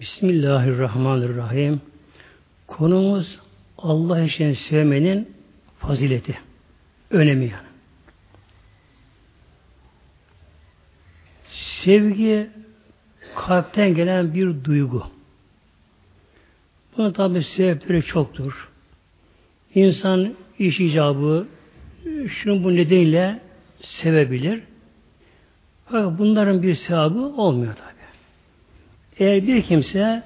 Bismillahirrahmanirrahim. Konumuz Allah için sevmenin fazileti. Önemi yani. Sevgi kalpten gelen bir duygu. Bunun tabi sebepleri çoktur. İnsan iş icabı şunu bu nedeniyle sevebilir. Fakat bunların bir sevabı olmuyor tabi. Eğer bir kimse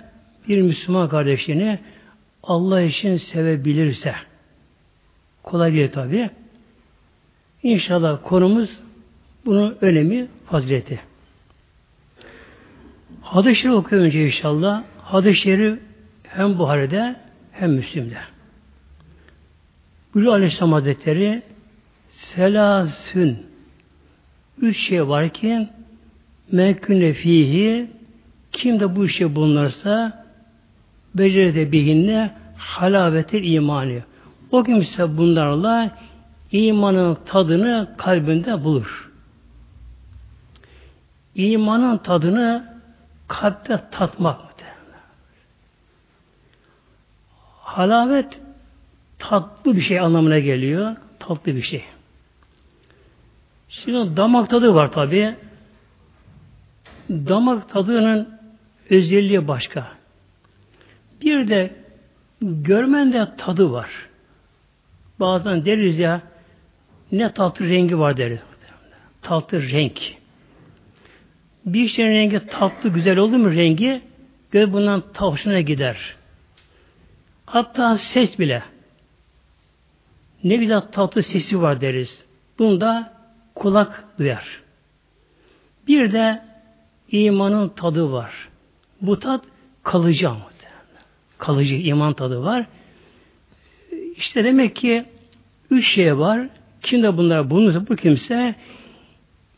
bir Müslüman kardeşini Allah için sevebilirse kolay değil tabi. İnşallah konumuz bunun önemi, fazileti. Hadis-i okuyor önce inşallah. Hadis-i hem Buhari'de hem Müslim'de. Bülü Aleyhisselam Hazretleri selasün üç şey var ki meküne fihi kim de bu işe bulunursa becerede bihinne halavetil imani. O kimse bunlarla imanın tadını kalbinde bulur. İmanın tadını kalpte tatmak Halavet tatlı bir şey anlamına geliyor. Tatlı bir şey. Şimdi damak tadı var tabi. Damak tadının özelliği başka. Bir de görmen de tadı var. Bazen deriz ya ne tatlı rengi var deriz. Tatlı renk. Bir şeyin rengi tatlı güzel oldu mu rengi göz bundan hoşuna gider. Hatta ses bile. Ne güzel tatlı sesi var deriz. Bunda kulak duyar. Bir de imanın tadı var. Bu tat kalıcı ama. Kalıcı iman tadı var. İşte demek ki üç şey var. Kim de bunlar bulunursa bu kimse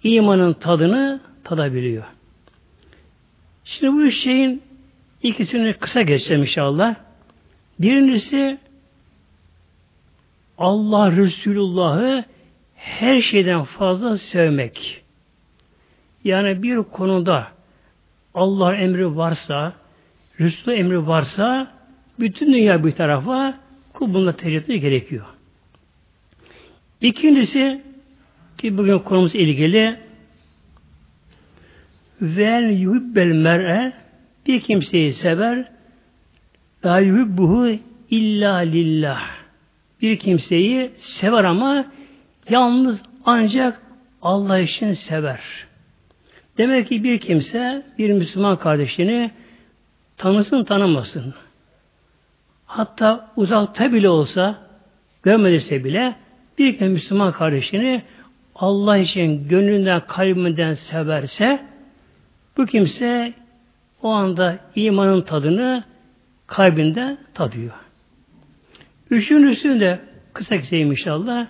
imanın tadını tadabiliyor. Şimdi bu üç şeyin ikisini kısa geçeceğim inşallah. Birincisi Allah Resulullah'ı her şeyden fazla sevmek. Yani bir konuda Allah emri varsa, Resul emri varsa bütün dünya bir tarafa kul bununla tercih gerekiyor. İkincisi ki bugün konumuz ilgili vel yuhibbel mer'e bir kimseyi sever la yuhibbuhu illa lillah bir kimseyi sever ama yalnız ancak Allah için sever. Demek ki bir kimse bir Müslüman kardeşini tanısın tanımasın. Hatta uzakta bile olsa görmediyse bile bir kez Müslüman kardeşini Allah için gönlünden kalbinden severse bu kimse o anda imanın tadını kalbinde tadıyor. Üçüncüsü de kısa keseyim inşallah.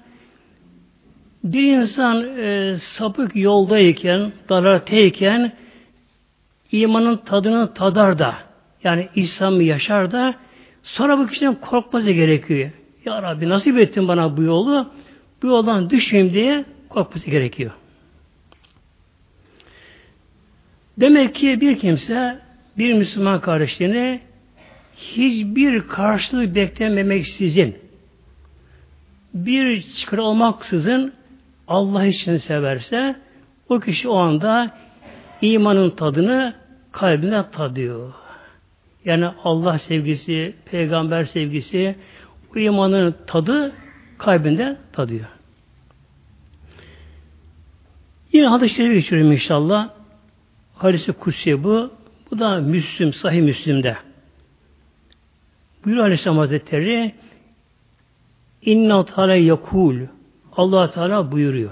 Bir insan e, sapık yoldayken, dalatteyken imanın tadını tadar da yani İslam'ı yaşar da sonra bu kişiden korkması gerekiyor. Ya Rabbi nasip ettin bana bu yolu bu yoldan düşmeyeyim diye korkması gerekiyor. Demek ki bir kimse bir Müslüman kardeşliğine hiçbir karşılığı beklememeksizin bir çıkar olmaksızın Allah için severse o kişi o anda imanın tadını kalbine tadıyor. Yani Allah sevgisi, peygamber sevgisi, bu imanın tadı kalbinde tadıyor. Yine hadis-i şerife geçiyorum inşallah. Hadis-i Kutsi bu. Bu da Müslüm, Sahih Müslüm'de. Buyuruyor Aleyhisselam Hazretleri İnna Teala yakul allah Teala buyuruyor.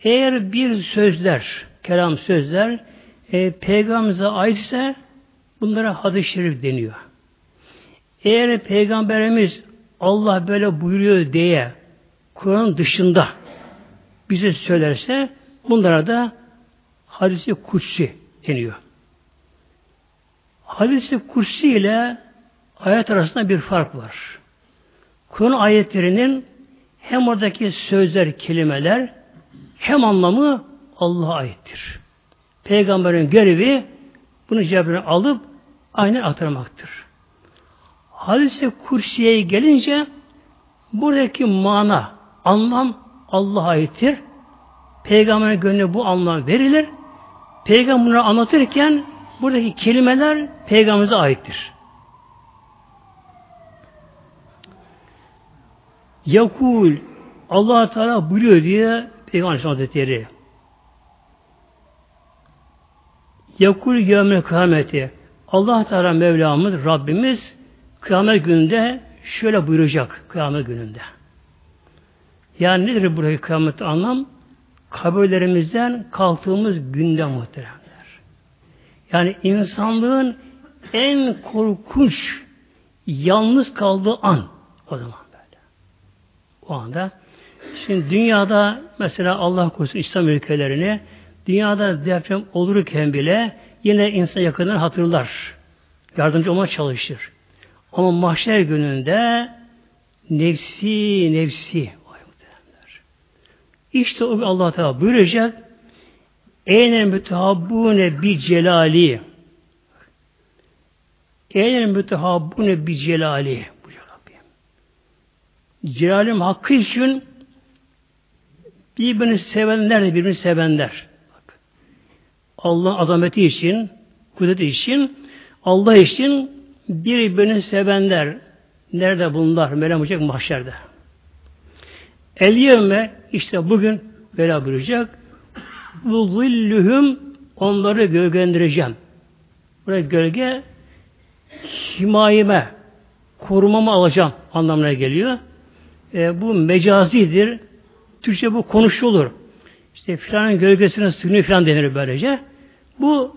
Eğer bir sözler, kelam sözler e, peygamberimize aitse bunlara hadis-i şerif deniyor. Eğer peygamberimiz Allah böyle buyuruyor diye Kur'an dışında bize söylerse bunlara da hadisi kutsi deniyor. Hadisi kutsi ile ayet arasında bir fark var. Kur'an ayetlerinin hem oradaki sözler, kelimeler hem anlamı Allah'a aittir. Peygamberin görevi bunu cebine alıp aynen atırmaktır. Hadise kursiye gelince buradaki mana, anlam Allah'a aittir. Peygamberin gönlüne bu anlam verilir. Peygamber bunu anlatırken buradaki kelimeler peygamberimize aittir. Yakul Allah Teala buyuruyor diye Peygamber Hazretleri. Yakul yevmel kıyameti. Allah Teala Mevlamız, Rabbimiz kıyamet gününde şöyle buyuracak kıyamet gününde. Yani nedir buradaki kıyamet anlam? Kabirlerimizden kalktığımız günde muhteremler. Yani insanlığın en korkunç yalnız kaldığı an o zaman. O anda şimdi dünyada mesela Allah korusun İslam ülkelerini dünyada deprem olurken bile yine insan yakından hatırlar. Yardımcı olmaya çalışır. Ama mahşer gününde nefsi nefsi işte o Allah Teala buyuracak Eynel mütehabbune bi celali Eynel mütehabbune bi celali. Celalim hakkı için birbirini sevenler de birbirini sevenler. Allah azameti için, kudreti için, Allah için birbirini sevenler. Nerede bunlar? Meryem Hocam mahşerde. El yevme işte bugün böyle buyuracak. Bu zillühüm onları gölgelendireceğim. Buraya gölge himayeme korumamı alacağım anlamına geliyor. E, bu mecazidir. Türkçe bu konuşulur. İşte filanın gölgesine sığınıyor filan denir böylece. Bu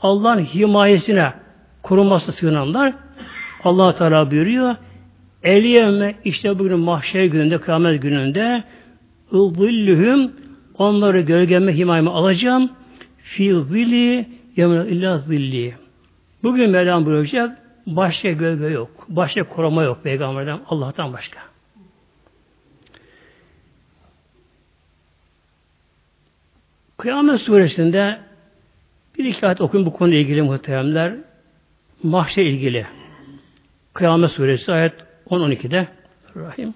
Allah'ın himayesine korunması sığınanlar allah Teala buyuruyor. Eliyeme işte bugün mahşer gününde, kıyamet gününde ıvillühüm onları gölgeme himayeme alacağım fi zilli yemin illa zilli. Bugün Mevlam buyuracak başka gölge yok. Başka koruma yok peygamberden Allah'tan başka. Kıyamet suresinde bir iki ayet okuyun bu konuyla ilgili muhteremler. Mahşer ilgili. Kıyamet suresi ayet 10-12'de Rahim.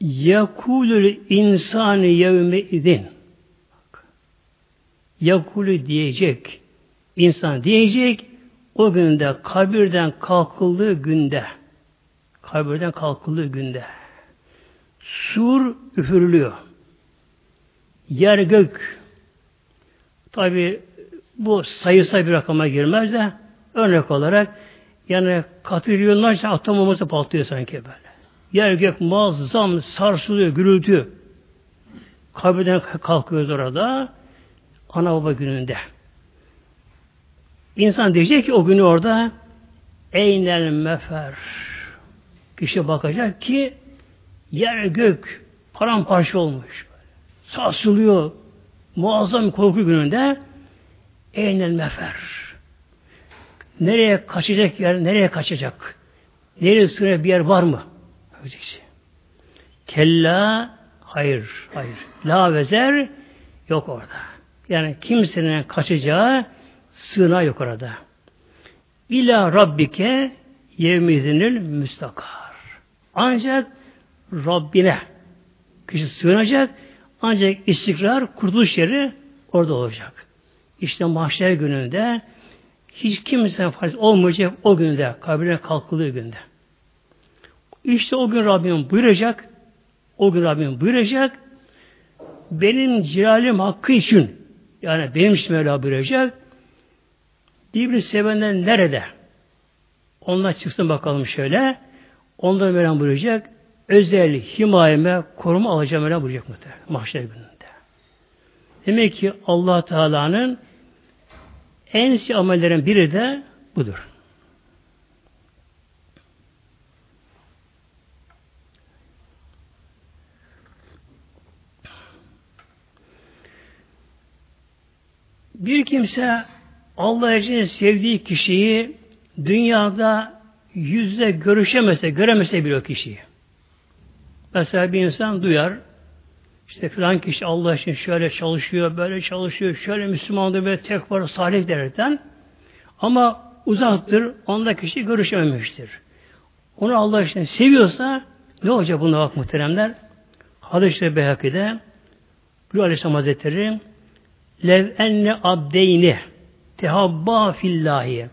Yakulül insani yevme idin. Yakulü diyecek. insan diyecek o günde kabirden kalkıldığı günde kabirden kalkıldığı günde sur üfürülüyor. Yer gök tabi bu sayısal bir rakama girmez de örnek olarak yani katrilyonlarca atom bombası patlıyor sanki böyle. Yer gök muazzam sarsılıyor, gürültü. Kabirden kalkıyoruz orada. Ana baba gününde. İnsan diyecek ki o günü orada Eynel mefer. Kişi bakacak ki yer gök paramparça olmuş. Sarsılıyor. Muazzam korku gününde Eynel mefer. Nereye kaçacak yer, nereye kaçacak? Nereye sığınacak bir yer var mı? Kella hayır, hayır. La vezer yok orada. Yani kimsenin kaçacağı sığınağı yok orada. İla Rabbike yevmizinil müstakar. Ancak Rabbine kişi sığınacak ancak istikrar, kurtuluş yeri orada olacak. İşte mahşer gününde hiç kimse faiz olmayacak o günde, kabirine kalkıldığı günde. İşte o gün Rabbim buyuracak, o gün Rabbim buyuracak, benim celalim hakkı için, yani benim için Mevla buyuracak, birbirini sevenler nerede? Onlar çıksın bakalım şöyle, onları Mevlam buyuracak, özel himayeme, koruma alacağım Mevlam buyuracak muhtemelen, mahşer gününde. Demek ki allah Teala'nın en iyi amellerin biri de budur. Bir kimse Allah için sevdiği kişiyi dünyada yüzde görüşemese, göremese bile o kişiyi. Mesela bir insan duyar, işte filan kişi Allah için şöyle çalışıyor, böyle çalışıyor, şöyle Müslümandır ve tek var salih derken ama uzaktır, onunla kişi görüşememiştir. Onu Allah için seviyorsa ne olacak buna bak muhteremler? Hadis-i Beyhaki'de Gül Aleyhisselam Hazretleri Lev enne abdeyni tehabba fillahi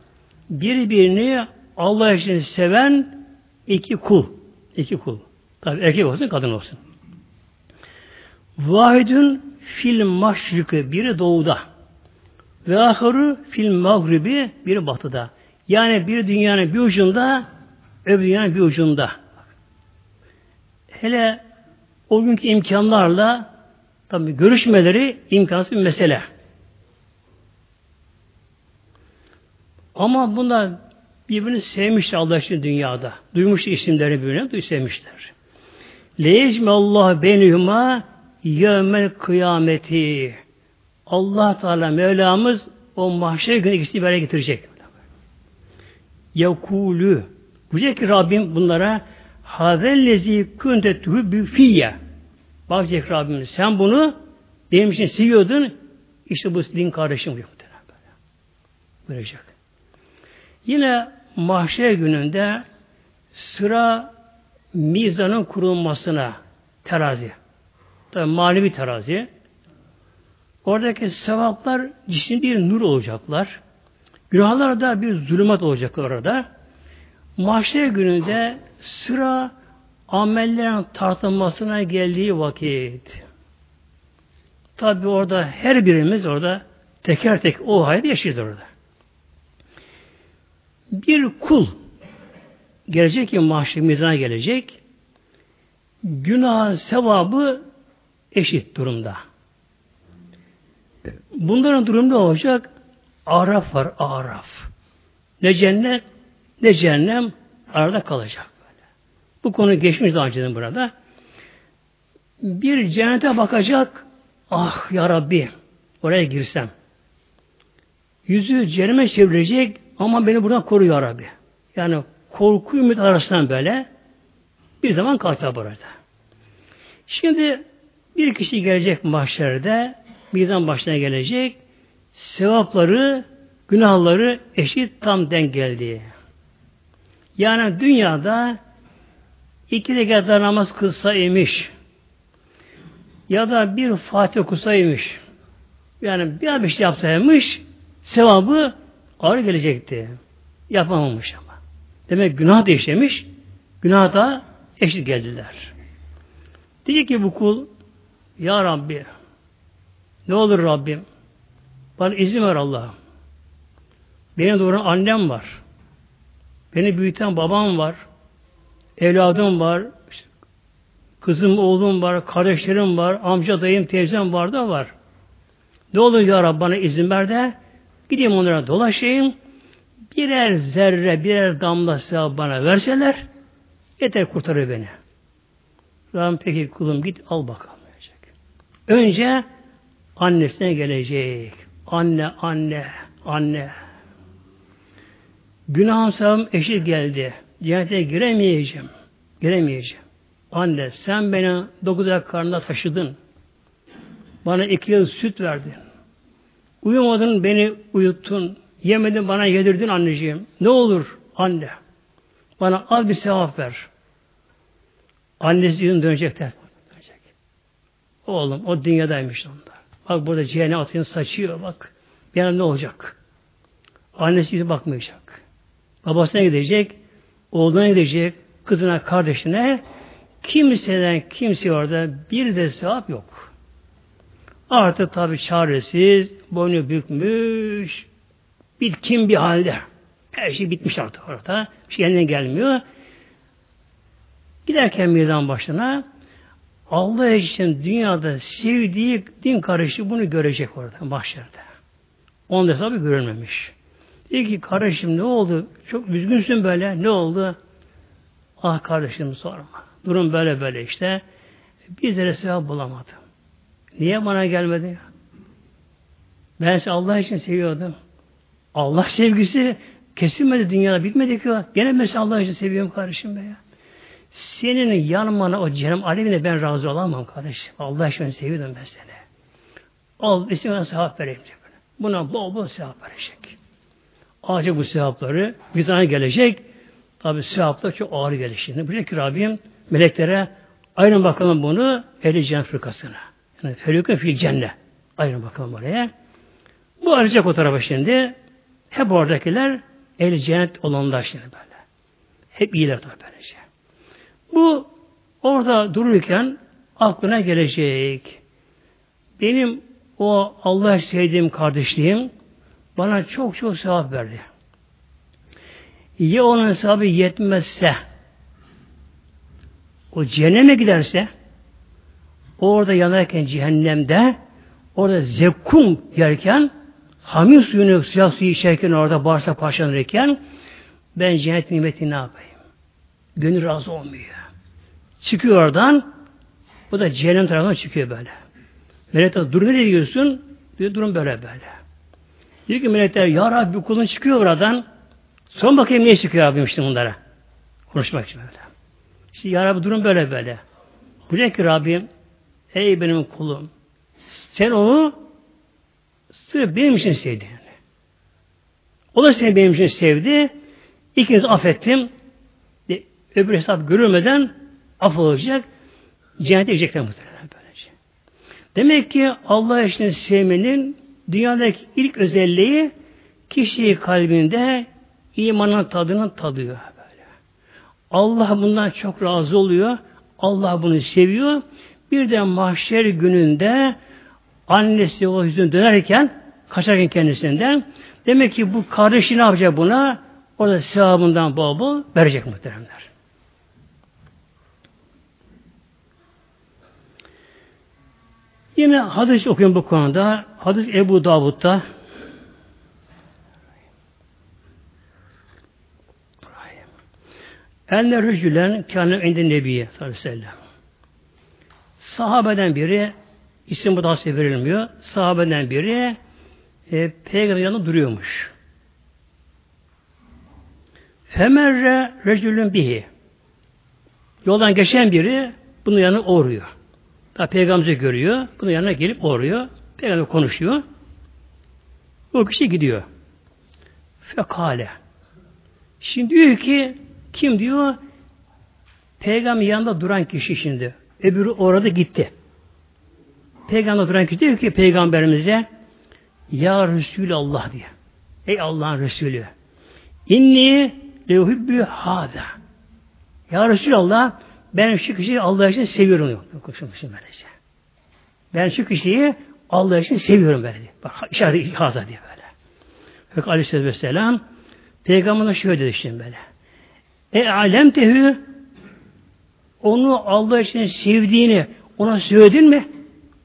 birbirini Allah için seven iki kul. iki kul. Tabi erkek olsun, kadın olsun. Vahidün fil maşrikı biri doğuda ve ahırı fil mağribi biri batıda. Yani bir dünyanın bir ucunda öbür dünyanın bir ucunda. Hele o günkü imkanlarla tabi görüşmeleri imkansız bir mesele. Ama bunlar birbirini sevmişler Allah için dünyada. Duymuş isimleri birbirine sevmişler. Leyecme Allah benihuma yevmel kıyameti. Allah Teala Mevlamız o mahşer günü ikisini bir getirecek. Yakulü. Diyecek ki Rabbim bunlara Hazellezi kunte tuhübbü fiyye. Bak diyecek Rabbim sen bunu benim için seviyordun. İşte bu din kardeşim böyle. Buyuracak. Yine mahşer gününde sıra mizanın kurulmasına terazi. Tabi manevi terazi. Oradaki sevaplar cismi bir nur olacaklar. Günahlar da bir zulümat olacaklar orada. Mahşer gününde sıra amellerin tartılmasına geldiği vakit. Tabi orada her birimiz orada teker tek o hayat yaşıyoruz orada. Bir kul gelecek ki mahşer mizana gelecek. Günah sevabı eşit durumda. Bunların durumu ne olacak? Araf var, araf. Ne cennet, ne cehennem arada kalacak böyle. Bu konu geçmiş daha önceden burada. Bir cennete bakacak, ah ya Rabbi, oraya girsem. Yüzü cehenneme çevirecek, ama beni buradan koru ya Rabbi. Yani korku ümit arasından böyle bir zaman kalkacak burada. Şimdi bir kişi gelecek mahşerde mizan başına gelecek sevapları günahları eşit tam denk geldi. Yani dünyada iki rekat namaz kılsaymış ya da bir Fatih okusaymış yani bir bir şey yapsaymış sevabı ağır gelecekti. Yapamamış ama. Demek günah da işlemiş, günah da eşit geldiler. Diyecek ki bu kul, Ya Rabbi, ne olur Rabbim, bana izin ver Allah'ım. Benim doğuran annem var. Beni büyüten babam var. Evladım var. Kızım, oğlum var. Kardeşlerim var. Amca, dayım, teyzem var da var. Ne olur ya Rabbi bana izin ver de Gideyim onlara dolaşayım. Birer zerre, birer damla sevap bana verseler yeter kurtarır beni. Rabbim peki kulum git al bakalım. Diyecek. Önce annesine gelecek. Anne, anne, anne. Günahım sevabım eşit geldi. Cennete giremeyeceğim. Giremeyeceğim. Anne sen beni dokuz ay karnında taşıdın. Bana iki yıl süt verdin. Uyumadın beni uyuttun. Yemedin bana yedirdin anneciğim. Ne olur anne. Bana az bir sevap ver. Annesi yön dönecek. Dönecek. Oğlum o dünyadaymış onda. Bak burada cehennem atını saçıyor bak. Yani ne olacak? Annesi yüzü bakmayacak. Babasına gidecek, oğluna gidecek, kızına, kardeşine kimseden kimse orada bir de sevap yok. Artık tabi çaresiz, boynu bükmüş, bitkin bir halde. Her şey bitmiş artık orada. Bir şey kendine gelmiyor. Giderken meydan başına Allah için dünyada sevdiği din karışı bunu görecek orada mahşerde. Onun hesabı görülmemiş. Diyor ki kardeşim ne oldu? Çok üzgünsün böyle. Ne oldu? Ah kardeşim sorma. Durum böyle böyle işte. Bizlere sevap bulamadım. Niye bana gelmedi? Ben size Allah için seviyordum. Allah sevgisi kesilmedi dünyada, bitmedi ki. Gene mesela Allah için seviyorum kardeşim be ya. senin yanmana o cehennem alevine ben razı olamam kardeş. Allah aşkına seviyorum ben seni. Al isimden sevap vereyim. Buna bol bol sevap verecek. Acı bu sevapları tane gelecek. Tabi sevaplar çok ağır gelecek. Şimdi buraya ki Rabbim meleklere ayırın bakalım bunu ehli cennet fırkasına. Yani ferikun fil cennet. Ayırın bakalım oraya. Bu arayacak o tarafa şimdi. Hep oradakiler ehli cennet olanlar şimdi böyle. Hep iyiler tabi böylece. Bu orada dururken aklına gelecek. Benim o Allah sevdiğim kardeşliğim bana çok çok sevap verdi. Ya onun sevabı yetmezse o cehenneme giderse orada yanarken cehennemde orada zekkum yerken hamil suyunu sıcak suyu içerken orada bağırsa parçalanırken ben cennet nimetini ne yapayım? Gönül razı olmuyor. Çıkıyor oradan bu da cehennem tarafından çıkıyor böyle. Melekler dur nereye gidiyorsun? Diyor durum böyle böyle. Diyor ki melekler ya Rabbi kulun çıkıyor oradan. Son bakayım niye çıkıyor abim işte bunlara. Konuşmak için böyle. İşte ya Rabbi durum böyle böyle. Diyor ki Rabbim ey benim kulum sen onu sırf benim için sevdi. O da seni benim için sevdi. İkinizi affettim. De, öbür hesap görülmeden af olacak. Cennete girecekler muhtemelen böylece. Demek ki Allah için sevmenin dünyadaki ilk özelliği kişi kalbinde imanın tadını tadıyor böyle. Allah bundan çok razı oluyor. Allah bunu seviyor. Bir de mahşer gününde annesi o yüzünü dönerken kaçarken kendisinden demek ki bu kardeşi ne yapacak buna? O da sevabından bol bol verecek muhteremler. Yine hadis okuyun bu konuda. Hadis Ebu Davud'da Enne rücülen kâne indi nebiye sallallahu aleyhi ve sellem. Sahabeden biri isim bu da verilmiyor. Sahabeden biri e, peygamber yanında duruyormuş. Femerre recülün bihi. Yoldan geçen biri bunun yanına uğruyor. Tabi peygamberi görüyor. Bunun yanına gelip uğruyor. Peygamber konuşuyor. O kişi gidiyor. Fekale. Şimdi diyor ki kim diyor? Peygamber yanında duran kişi şimdi. Öbürü orada gitti. Peygamber kişi diyor ki peygamberimize Ya Resulallah diye. Ey Allah'ın Resulü. İnni leuhibbü hâdâ. Ya Resulallah ben şu kişiyi Allah için seviyorum diyor. Konuşmuşum böylece. Ben şu kişiyi Allah için seviyorum böyle. Bak işaret haza diye böyle. Fakat Aleyhisselatü Vesselam Peygamber'e şöyle dedi şimdi böyle. E alem tehü onu Allah için sevdiğini ona söyledin mi?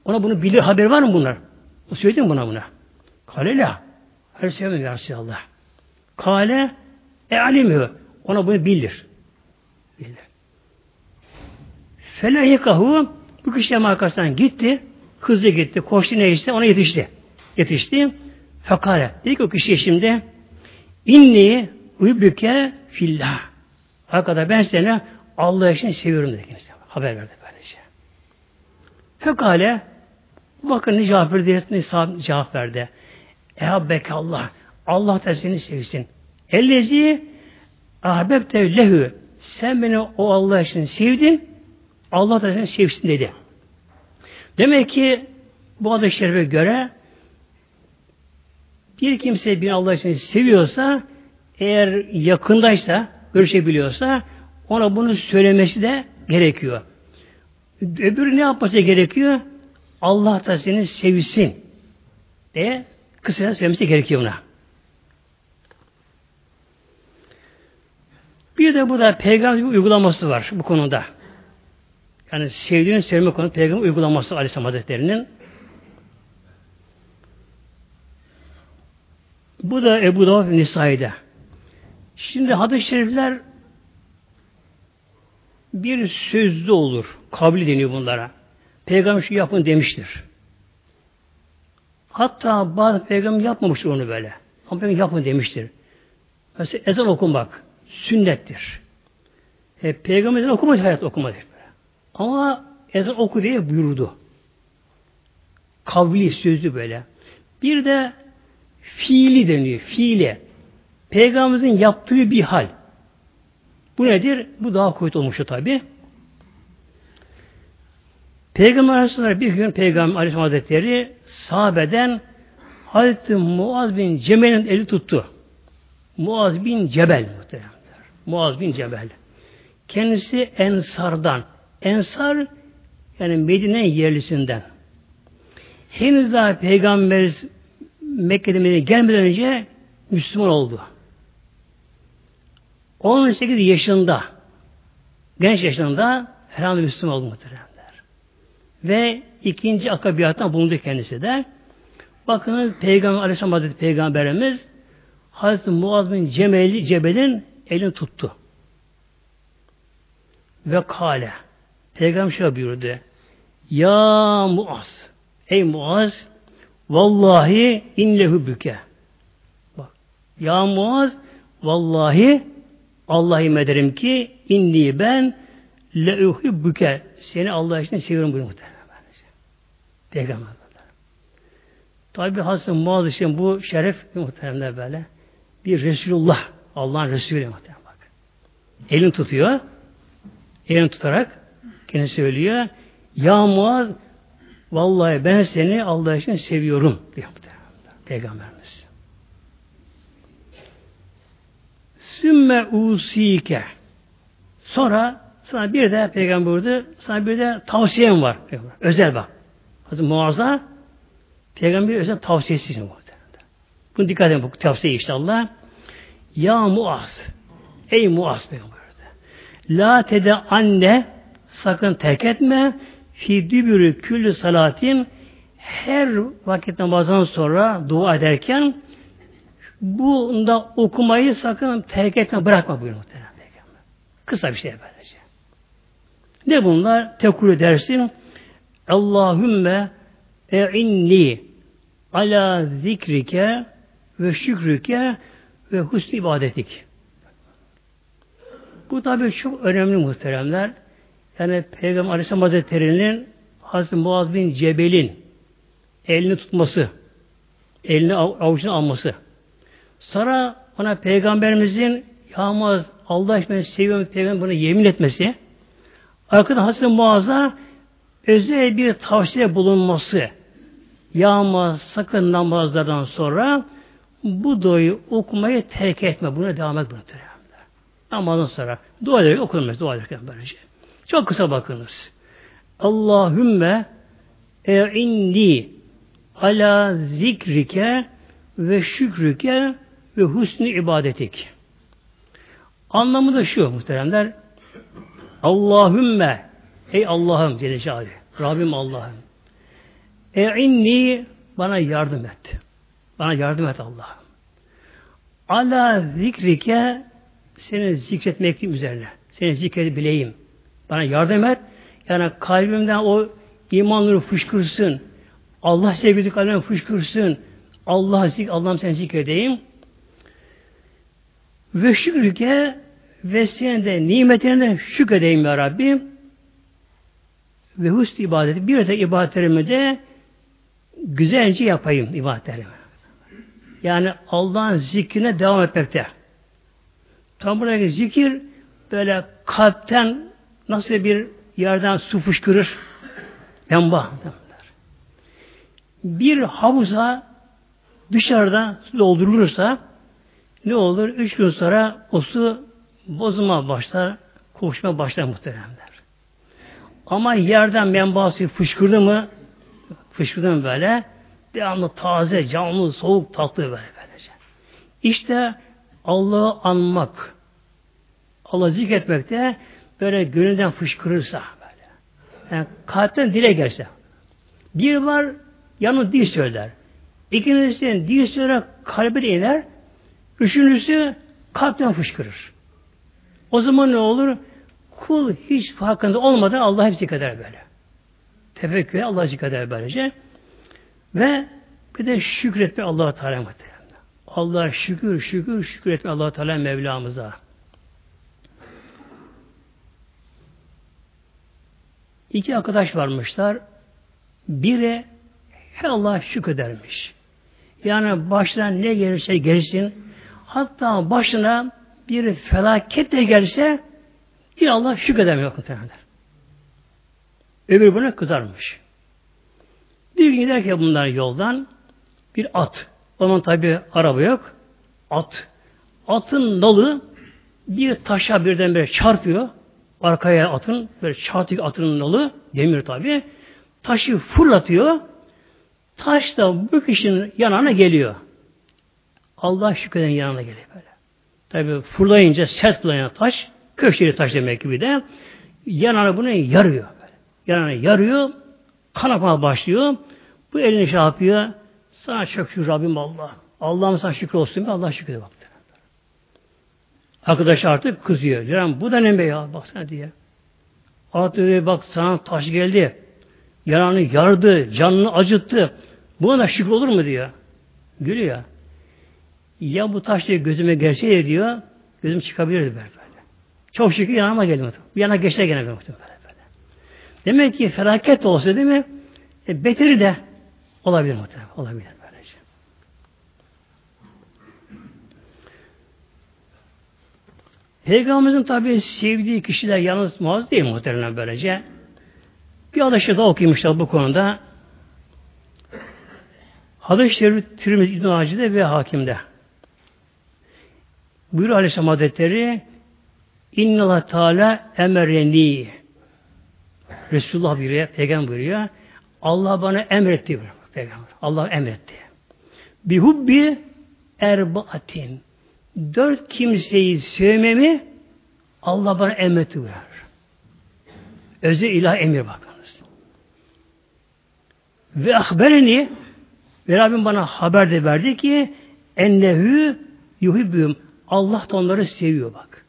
Ona bunu bilir haber var mı bunlar? O söyledin mi buna buna? Kale la. Her sevmem ya Resulallah. Kale e alimü. Ona bunu bilir. Bilir. Felahikahu bu kişi arkasından gitti. Hızlı gitti. Koştu neyse ona yetişti. Yetişti. Fekale. Dedi ki o kişiye şimdi inni uyubüke fillah. Hakikaten ben seni Allah için seviyorum dedi. Haber verdi. Fekale bakın cevap verdi, cevap verdi. Ehabbek Allah. Allah da seni sevsin. Ellezi ahbebte lehü. Sen beni o Allah için sevdin. Allah da seni sevsin dedi. Demek ki bu adı şerife göre bir kimse bir Allah için seviyorsa eğer yakındaysa görüşebiliyorsa ona bunu söylemesi de gerekiyor. Öbürü ne yapması gerekiyor? Allah da seni sevsin diye kısaca söylemesi gerekiyor buna. Bir de bu da peygamber uygulaması var bu konuda. Yani sevdiğini sevme konu peygamber uygulaması Aleyhisselam Hazretleri'nin. Bu da Ebu Davud Nisai'de. Şimdi hadis-i şerifler bir sözlü olur. Kabli deniyor bunlara. Peygamber şu yapın demiştir. Hatta bazı peygamber yapmamıştır onu böyle. Ama peygamber yapın demiştir. Mesela ezan okumak sünnettir. E, Peygamber ezan okumadı, hayat okumadı. Ama ezan oku diye buyurdu. Kavli sözlü böyle. Bir de fiili deniyor. Fiili. Peygamberimizin yaptığı bir hal. Bu nedir? Bu daha kuvvet olmuştu tabi. Peygamber Aleyhisselam bir gün Peygamber Aleyhisselam Hazretleri sahabeden Hazreti Muaz bin Cebel'in eli tuttu. Muaz bin Cebel muhteremler. Muaz bin Cebel. Kendisi Ensar'dan. Ensar yani Medine yerlisinden. Henüz daha Peygamber Mekke'de Medine'ye gelmeden önce Müslüman oldu. 18 yaşında genç yaşında herhalde Müslüman oldu muhteremler. Ve ikinci akabiyattan bulundu kendisi de. Bakınız Peygamber Aleyhisselam Hazreti Peygamberimiz Hazreti Muaz bin Cemeli, Cebel'in elini tuttu. Ve kale Peygamber şöyle buyurdu. Ya Muaz Ey Muaz vallahi inlehu büke. Bak. Ya Muaz vallahi Allah'ım ederim ki inni ben büke. Seni Allah için seviyorum buyuruyor muhtemelen. Peygamber. Tabi Hazreti Muaz için bu şeref muhtemelen böyle. Bir Resulullah. Allah'ın Resulü muhtemelen bak. Elini tutuyor. Elini tutarak kendisi söylüyor. Ya Muaz vallahi ben seni Allah için seviyorum diyor muhtemelen. Peygamberimiz. Sümme usike. Sonra sana bir de peygamber buyurdu. Sana bir de tavsiyem var. Özel bak. Hazreti Muaz'a peygamber özel tavsiyesi için Bunu dikkat edin bu tavsiye inşallah. Ya Muaz. Ey Muaz peygamber La tede anne sakın terk etme fi dübürü küllü salatin her vakit namazdan sonra dua ederken bunda okumayı sakın terk etme bırakma buyuruyor muhtemelen. Kısa bir şey böylece. Ne bunlar? Tekul dersin. Allahümme e'inni ala zikrike ve şükrüke ve husn ibadetik. Bu tabi çok önemli muhteremler. Yani Peygamber Aleyhisselam Hazretleri'nin Hazreti Muaz bin Cebel'in elini tutması, elini avucuna alması. Sonra ona Peygamberimizin yağmaz Allah için seviyorum Peygamber buna yemin etmesi. Arkadan Hazreti Muaz'a özel bir tavsiye bulunması. Yağmaz sakın namazlardan sonra bu duayı okumayı terk etme. Buna devam et. Buna Namazdan sonra. Dua ederek okunmaz. Dua ederken böylece. Çok kısa bakınız. Allahümme e'inni ala zikrike ve şükrüke ve husni ibadetik. Anlamı da şu muhteremler. Allahümme ey Allah'ım Celle Celaluhu. Rabbim Allah'ım. E'inni bana yardım et. Bana yardım et Allah'ım. Ala zikrike seni zikretmek üzerine. Seni zikredebileyim. Bana yardım et. Yani kalbimden o imanları fışkırsın. Allah sevgisi kalbimden fışkırsın. Allah zik, Allah'ım seni zikredeyim. Ve şükrüke ve senin de nimetine şükredeyim ya Rabbi. Ve husn ibadeti bir de ibadetlerimi de güzelce yapayım ibadetlerimi. Yani Allah'ın zikrine devam etmekte. Tam buradaki zikir böyle kalpten nasıl bir yerden su fışkırır. Yamba. Bir havuza dışarıda su doldurulursa ne olur? Üç gün sonra o su bozulma başlar, koşma başlar muhteremler. Ama yerden menba suyu fışkırdı mı fışkırdı mı böyle devamlı taze, canlı, soğuk, tatlı böyle böylece. İşte Allah'ı anmak, Allah zikretmekte böyle gönülden fışkırırsa böyle. Yani kalpten dile gelse. Bir var yanı dil söyler. İkincisi dil söyler kalbe iner. Üçüncüsü kalpten fışkırır. O zaman ne olur? Kul hiç farkında olmadan Allah hepsi kadar böyle. Tefekkür Allah kadar böylece. Ve bir de şükretme Allah Teala Allah şükür şükür şükür etme Allah Teala Mevlamıza. İki arkadaş varmışlar. Biri her Allah şükredermiş. Yani başına ne gelirse gelsin, hatta başına bir felaket de gelse yine Allah şükredemiyor muhtemelen. Öbür buna kızarmış. Bir gün giderken bunlar yoldan bir at. Onun tabi araba yok. At. Atın nalı bir taşa birdenbire çarpıyor. Arkaya atın böyle çarpıyor atın nalı. Demir tabi. Taşı fırlatıyor. Taş da bu kişinin yanına geliyor. Allah şükreden yanına geliyor böyle. Tabi fırlayınca sert fırlayan taş, köşeli taş demek gibi de yanına bunu yarıyor. Böyle. Yanına yarıyor, kan başlıyor. Bu elini şey yapıyor. Sana çok şükür Rabbim Allah. Allah'ım sana şükür olsun. Allah şükür de bak. Arkadaş artık kızıyor. Diyorum bu da ne be ya baksana diye. Artık bak sana taş geldi. Yaranı yardı, canını acıttı. Buna da şükür olur mu diyor. Gülüyor. Ya bu taş diye gözüme gelseydi diyor, gözüm çıkabilirdi böyle böyle. Çok şükür yanıma geldi. Bir yana geçse gene böyle böyle. Demek ki felaket olsa değil mi? E, beteri de olabilir muhtemelen. Olabilir böylece. Peygamberimizin tabi sevdiği kişiler yalnız muaz değil muhtemelen böylece. Bir adaşı da okuymuşlar bu konuda. Hadis-i Şerif Tirmizi İbn Hacı'da ve Hakim'de. Buyuruyor Aleyhisselam Hazretleri İnnallah Teala emereni Resulullah buyuruyor, Peygamber buyuruyor. Allah bana emretti buyuruyor. Peygamber. Allah emretti. Bihubbi erbaatin. Dört kimseyi sevmemi Allah bana emretti buyuruyor. Özel ilah emir bakınız. Ve ahbereni ve Rabbim bana haber de verdi ki ennehu yuhibbüm Allah da onları seviyor bak.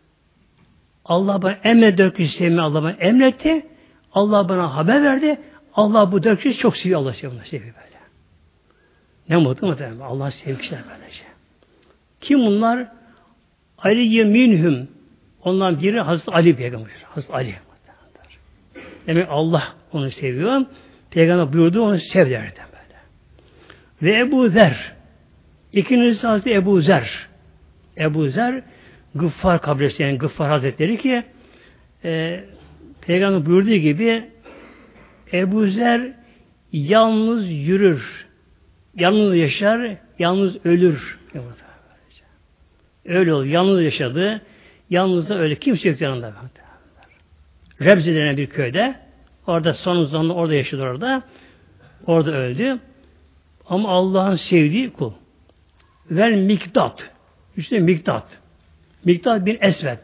Allah bana emret dört kişi sevmeyi Allah bana emretti. Allah bana haber verdi. Allah bu dört kişi çok seviyor. Allah seviyor. seviyor böyle. Ne mutlu mu muhtemelen. Allah sevmişler böylece. Kim bunlar? Ali minhum. Ondan biri Hazreti Ali peygamber. Hazreti Ali. Demek Allah onu seviyor. Peygamber buyurdu onu sev derdi böyle. Ve Ebu Zer. İkincisi Hazreti Ebu Zer. Ebu Zer Gıffar kabilesi yani Gıffar Hazretleri ki e, Peygamber buyurduğu gibi Ebu Zer yalnız yürür. Yalnız yaşar, yalnız ölür. Öyle oldu. Yalnız yaşadı. Yalnız da öyle. Kimse yok yanında. Rebzi denen bir köyde. Orada son zamanında orada yaşadı orada. Orada öldü. Ama Allah'ın sevdiği kul. Vel miktat. İşte miktat. Miktat bin esvet.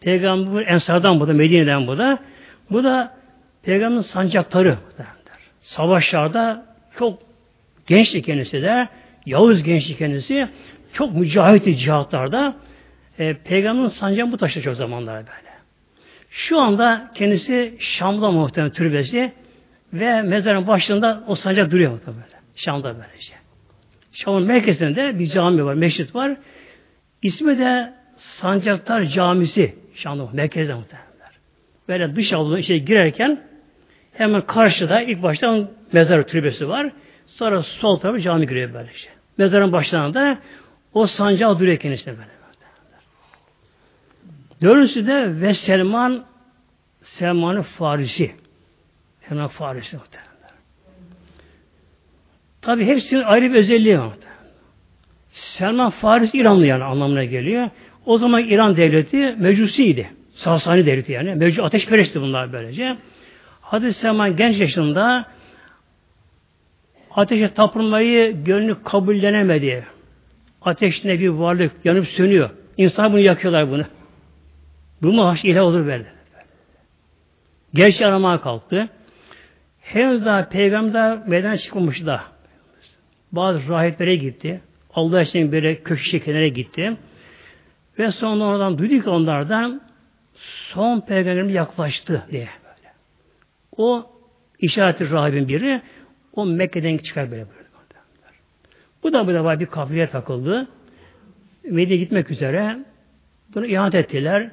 Peygamber Ensar'dan bu da, Medine'den bu da. Bu da Peygamberin sancakları. Savaşlarda çok gençti kendisi de. Yavuz gençti kendisi. Çok mücahitti cihatlarda. E, Peygamberin sancağı bu taşta çok zamanlar böyle. Şu anda kendisi Şam'da muhtemelen türbesi ve mezarın başında o sancak duruyor muhtemelen. Şam'da böylece. Şam'ın merkezinde bir cami var, meşrit var. İsmi de Sancaktar Camisi. Şam'da merkezde muhtemelen. Böyle dış avludan içeri girerken hemen karşıda ilk başta mezar türbesi var. Sonra sol tarafı cami giriyor böyle işte. Mezarın başlarında o sancağı duruyor kendisine böyle. Dördüncüsü de ve Selman Selman Farisi. Selman Farisi muhtemelen. Tabi hepsinin ayrı bir özelliği var. Selman Farisi İranlı yani anlamına geliyor. O zaman İran devleti mecusiydi. Sasani devleti yani. Mevcut ateşperestti bunlar böylece. Hazreti Selman genç yaşında ateşe tapınmayı gönlü kabullenemedi. Ateşinde bir varlık yanıp sönüyor. İnsan bunu yakıyorlar bunu. Bu mu haş ilah olur böyle. Gerçi aramaya kalktı. Henüz daha peygamber meydan çıkmamış da. Bazı rahiplere gitti. Allah için böyle köşe şeklere gitti. Ve sonra oradan duydu ki onlardan son peygamberimiz yaklaştı diye. Böyle. O işareti rahibin biri o Mekke'den çıkar böyle böyle. Bu da bu da bir kafileye takıldı. Medine'ye gitmek üzere bunu ihanet ettiler.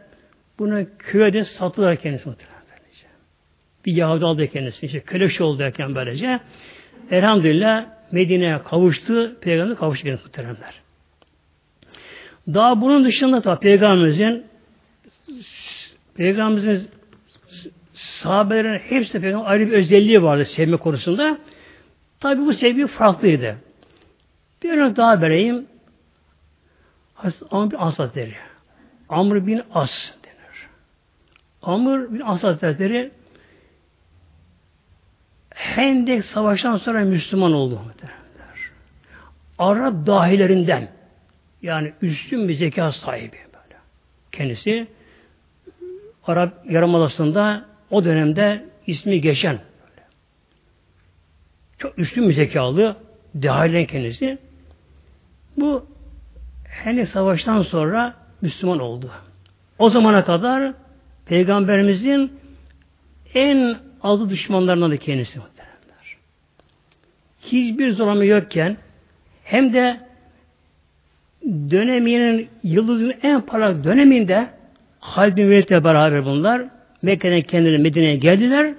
Bunu köyde sattılar kendisi muhtemelen. Bir Yahudi aldı kendisini. İşte köleş oldu derken böylece. Elhamdülillah Medine'ye kavuştu. Peygamber kavuştu kendisi muhteremler. Daha bunun dışında da Peygamberimizin Peygamberimizin sahabelerin hepsi peygamber ayrı bir özelliği vardı sevme konusunda. Tabi bu sevgi farklıydı. Bir örnek daha vereyim. Amr bin As Hazretleri. Amr bin As denir. Amr bin As Hazretleri Hendek Savaş'tan sonra Müslüman oldu. Arap dahilerinden yani üstün bir zeka sahibi böyle. Kendisi Arap Yarımadası'nda o dönemde ismi geçen böyle. çok üstün bir zekalı dahilen kendisi. Bu Hendek Savaş'tan sonra Müslüman oldu. O zamana kadar Peygamberimizin en azı düşmanlarından da kendisi muhtemelenler. Hiçbir zorlama yokken hem de döneminin yıldızın en parlak döneminde Halid Velid'le beraber bunlar Mekke'den kendileri Medine'ye geldiler.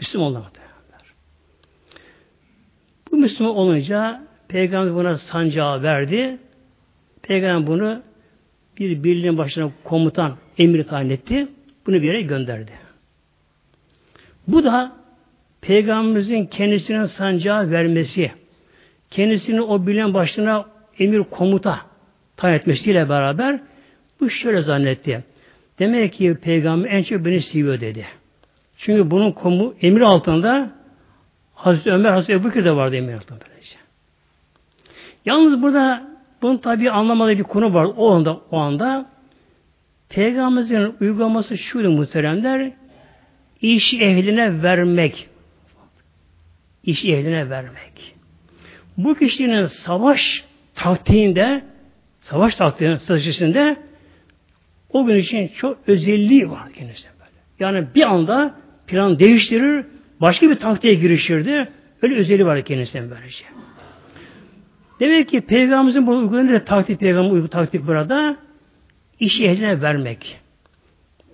Müslüman oldular. Bu Müslüman olunca Peygamber buna sancağı verdi. Peygamber bunu bir birliğin başına komutan emir tayin etti. Bunu bir yere gönderdi. Bu da Peygamberimizin kendisine sancağı vermesi, kendisini o bilen başına emir komuta tayin etmesiyle beraber bu şöyle zannetti. Demek ki peygamber en çok beni seviyor dedi. Çünkü bunun komu emir altında Hazreti Ömer, Hazreti Ebu Bekir de vardı emir altında böylece. Yalnız burada bunun tabi anlamadığı bir konu var o anda. O anda Peygamberimizin uygulaması şuydu muhteremler iş ehline vermek. İş ehline vermek. Bu kişinin savaş taktiğinde savaş taktiğinin stratejisinde o gün için çok özelliği var kendisine. Yani bir anda plan değiştirir, başka bir taktiğe girişirdi. Öyle özelliği var kendisine böylece. Demek ki Peygamberimizin bu uyguladığı taktik, peygamber uygu taktik burada işi ehline vermek.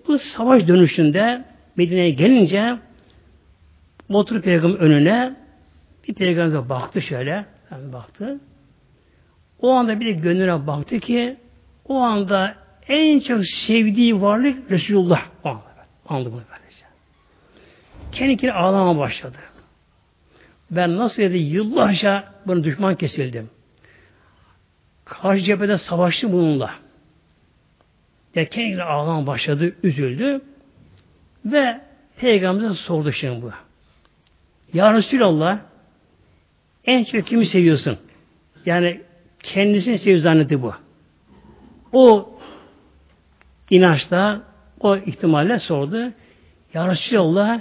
Bu savaş dönüşünde Medine'ye gelince oturup peygamber önüne bir peygamber baktı şöyle yani baktı. O anda bir de gönlüne baktı ki o anda en çok sevdiği varlık Resulullah. O anda, bunu böylece. Kendi kendine ağlama başladı. Ben nasıl dedi yıllarca bunu düşman kesildim. Karşı cephede savaştı bununla. Ya kendine ağlama başladı, üzüldü. Ve Peygamber'e sordu şimdi bu. Ya Resulallah en çok kimi seviyorsun? Yani kendisini seviyor zannetti bu. O inançta o ihtimalle sordu. Ya Resulallah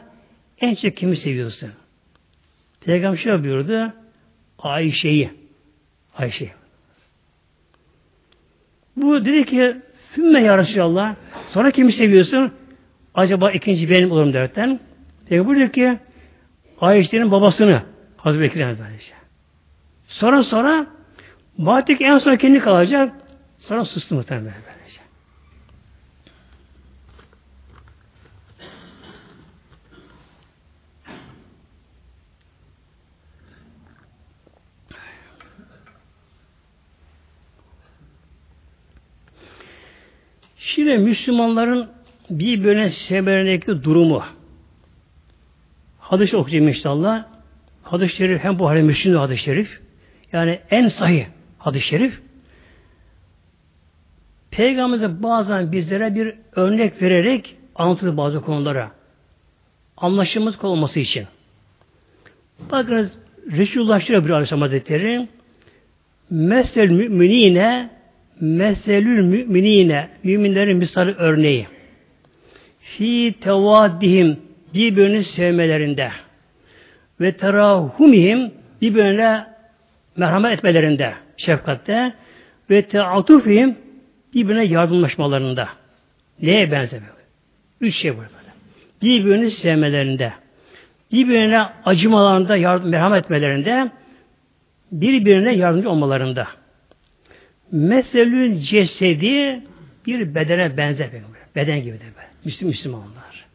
en çok kimi seviyorsun? Peygamber şöyle buyurdu. Ayşe'yi. Ayşe. Bu dedi ki Sümme ya Resulallah. Sonra kimi seviyorsun? Acaba ikinci benim olurum derken. Peygamber diyor ki Ayşe'nin babasını Hazreti Bekir'e böylece. Sonra sonra Batık en son kendi kalacak. Sonra sustu muhtemelen böylece. Şimdi Müslümanların bir bölüne sebeberindeki durumu hadis okuyacağım inşallah. Hadis-i şerif hem Buhari Müslim'de hadis-i şerif yani en sahih hadis-i şerif Peygamberimiz bazen bizlere bir örnek vererek anlatır bazı konulara. Anlaşılmaz olması için. Bakınız Resulullah şöyle bir Aleyhisselam Hazretleri Mesel müminine meselül müminine müminlerin misali örneği fi tevaddihim birbirini sevmelerinde ve terahumihim birbirine merhamet etmelerinde, şefkatte ve teatufihim birbirine yardımlaşmalarında. Neye benzemiyor? Üç şey var böyle. Birbirini sevmelerinde, birbirine acımalarında, yardım, merhamet etmelerinde, birbirine yardımcı olmalarında. Meselün cesedi bir bedene benzer. Beden gibi de böyle. Müslüm Müslümanlar.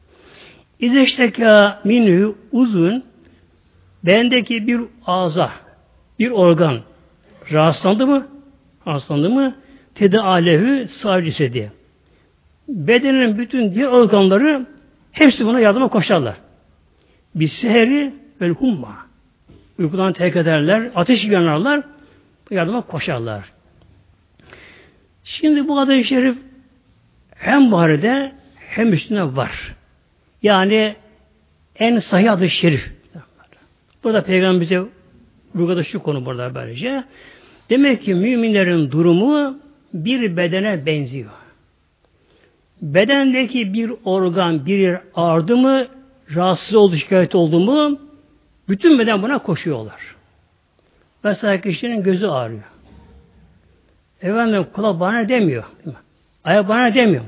İzeşteka minü uzun bendeki bir ağza, bir organ rahatsızlandı mı? Rahatsızlandı mı? Tedi alehü sadece diye. Bedenin bütün diğer organları hepsi buna yardıma koşarlar. Bir seheri ve humma. Uykudan terk ederler, ateş yanarlar, yardıma koşarlar. Şimdi bu adı şerif hem Buhari'de hem üstüne var. Yani en sahih adı şerif. Burada Peygamber bize burada şu konu burada böylece. Demek ki müminlerin durumu bir bedene benziyor. Bedendeki bir organ, bir ardı mı, rahatsız oldu, şikayet oldu mu, bütün beden buna koşuyorlar. Mesela kişinin gözü ağrıyor. Efendim kulak bana demiyor. Ayak bana demiyor.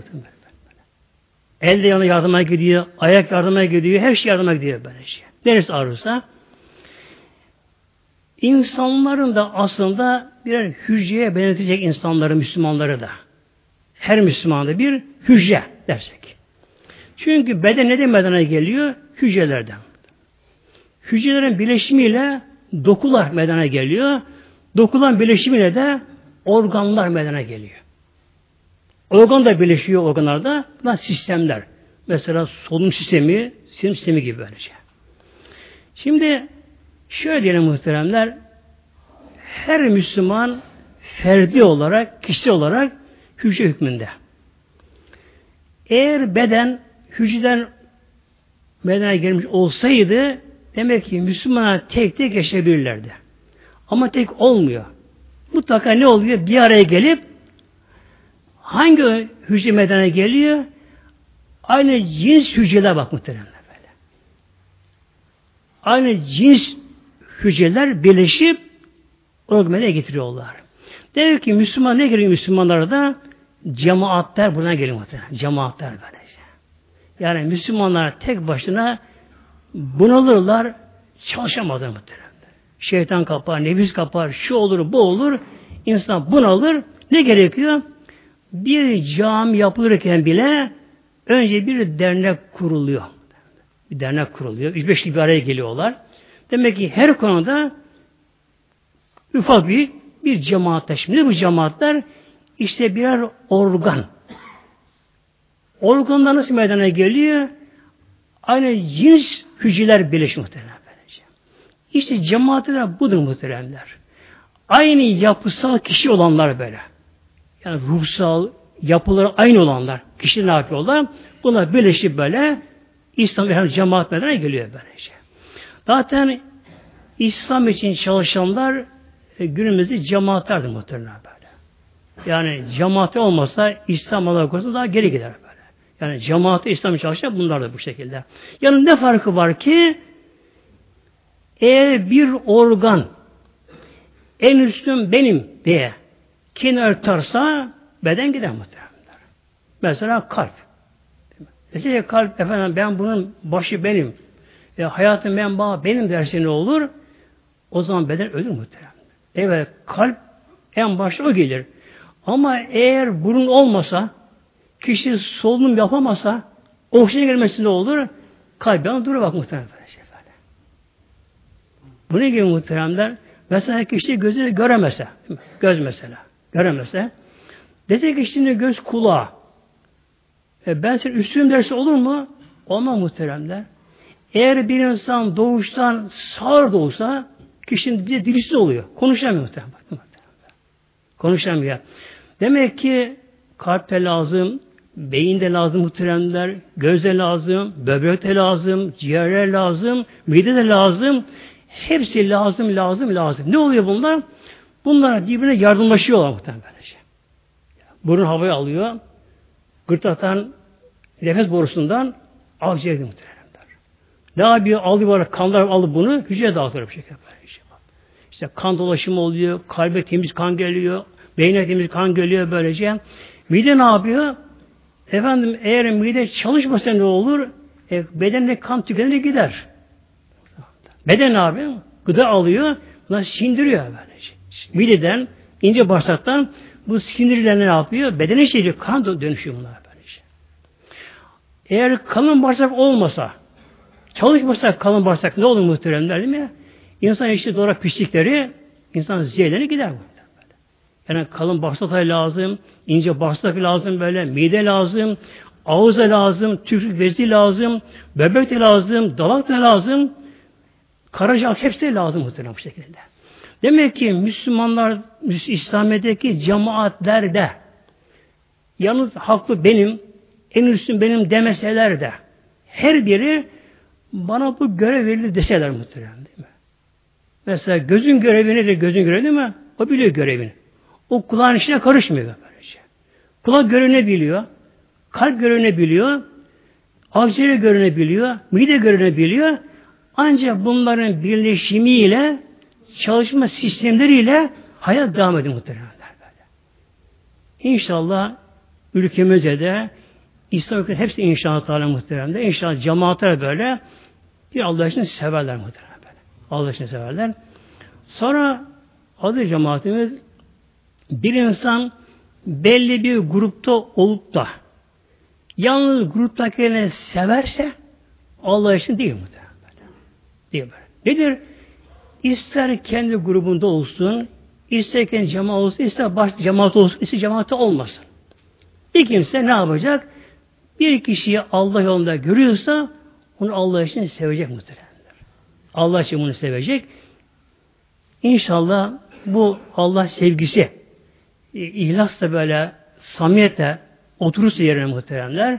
El de yanına yardıma gidiyor, ayak yardıma gidiyor, her şey yardıma gidiyor böylece. Neresi ağrırsa. İnsanların da aslında birer hücreye benzetecek insanları, Müslümanları da. Her Müslümanda bir hücre dersek. Çünkü beden ne medene geliyor? Hücrelerden. Hücrelerin birleşimiyle dokular medene geliyor. Dokulan birleşimiyle de organlar meydana geliyor. Organ da birleşiyor organlarda. Bunlar sistemler. Mesela solunum sistemi, sinir sistemi gibi böylece. Şimdi şöyle diyelim muhteremler her Müslüman ferdi olarak, kişi olarak hücre hükmünde. Eğer beden hücreden bedene gelmiş olsaydı demek ki Müslümana tek tek yaşayabilirlerdi. Ama tek olmuyor mutlaka ne oluyor? Bir araya gelip hangi hücre meydana geliyor? Aynı cins hücreler bak muhtemelen böyle. Aynı cins hücreler birleşip organaya getiriyorlar. Demek ki Müslüman ne geliyor Müslümanlara da? Cemaatler buna geliyor muhtemelen. Cemaatler böylece. Yani Müslümanlar tek başına bunalırlar, çalışamazlar muhtemelen şeytan kapar, nefis kapar, şu olur, bu olur. İnsan bunalır. Ne gerekiyor? Bir cami yapılırken bile önce bir dernek kuruluyor. Bir dernek kuruluyor. Üç beş gibi araya geliyorlar. Demek ki her konuda ufak bir bir cemaatler. Şimdi bu cemaatler işte birer organ. Organlar nasıl meydana geliyor? Aynı cins hücreler birleşmiş muhtemelen. İşte cemaatler budur muhteremler. Aynı yapısal kişi olanlar böyle. Yani ruhsal, yapıları aynı olanlar. Kişi ne yapıyorlar? Buna birleşip böyle İslam ve cemaat meydana geliyor böylece. Zaten İslam için çalışanlar e, günümüzde cemaatlerdir muhtemelen böyle. Yani cemaati olmasa İslam Allah daha geri gider böyle. Yani cemaati İslam çalışan bunlar da bu şekilde. Yani ne farkı var ki eğer bir organ en üstün benim diye kim örtarsa beden gider muhtemelen. Mesela kalp. Mesela kalp efendim ben bunun başı benim. ve hayatım ben bağ benim derse ne olur? O zaman beden ölür muhtemelen. Evet kalp en başta o gelir. Ama eğer burun olmasa kişi solunum yapamasa oksijen gelmesi ne olur? Kalp yana durur bak muhtemelen. Bu ne gibi muhteremler? Mesela kişi gözü göremese, göz mesela, göremese, dese ki şimdi göz kulağı, e ben senin üstüm dersi olur mu? Olmaz muhteremler. Eğer bir insan doğuştan sağır da olsa, kişinin bir dilsiz oluyor. Konuşamıyor muhteremler. Konuşamıyor. Demek ki kalp de lazım, beyin de lazım muhteremler, göz de lazım, böbrek de lazım, ciğerler lazım, mide de lazım. Hepsi lazım, lazım, lazım. Ne oluyor bunlar? Bunlar birbirine yardımlaşıyorlar muhtemelen böylece. Burun havayı alıyor. Gırtlaktan nefes borusundan akciğer muhtemelen. Ne yapıyor? Alıyor kanlar alıp bunu hücreye dağıtıyor bu şekilde. Böylece. İşte kan dolaşımı oluyor, kalbe temiz kan geliyor, beyne temiz kan geliyor böylece. Mide ne yapıyor? Efendim eğer mide çalışmasa ne olur? E, bedenle kan tükenir gider. Beden ne yapıyor? Gıda alıyor, bunlar sindiriyor böylece. Mideden, ince bağırsaktan bu sindirler ne yapıyor? Bedene işleyecek, kan dönüşüyor bunlar böylece. Eğer kalın bağırsak olmasa, Çalışmasak kalın bağırsak ne olur muhteremler değil mi? İnsan işte doğru piştikleri insan zehirlenir gider. Yani kalın bağırsak lazım, ince bağırsak lazım böyle, mide lazım, ağız lazım, tüfrük bezi lazım, bebek de lazım, dalak da lazım, karacak hepsi lazım muhtemelen bu şekilde. Demek ki Müslümanlar, İslamiyet'teki cemaatlerde yalnız haklı benim, en üstün benim demeseler de her biri bana bu görev verildi deseler muhtemelen değil mi? Mesela gözün görevi nedir? Gözün görevi değil mi? O biliyor görevini. O kulağın içine karışmıyor böylece. Kulak görünebiliyor. Kalp görünebiliyor. Akciğer görünebiliyor. Mide görünebiliyor. Ancak bunların birleşimiyle çalışma sistemleriyle hayat devam ediyor muhtemelen. Böyle. İnşallah ülkemizde de İslam ülkeleri hepsi inşallah Teala muhteremde. İnşallah cemaatler böyle bir Allah için severler muhterem böyle. Allah için severler. Sonra adı cemaatimiz bir insan belli bir grupta olup da yalnız gruptakilerini severse Allah için değil muhterem böyle. Değil böyle. Nedir? İster kendi grubunda olsun, ister kendi cemaat olsun, ister baş cemaat olsun, ister cemaate olmasın. Bir kimse ne yapacak? Bir kişiyi Allah yolunda görüyorsa onu Allah için sevecek muhtemelen. Allah için bunu sevecek. İnşallah bu Allah sevgisi ihlasla böyle samiyetle oturursa yerine muhteremler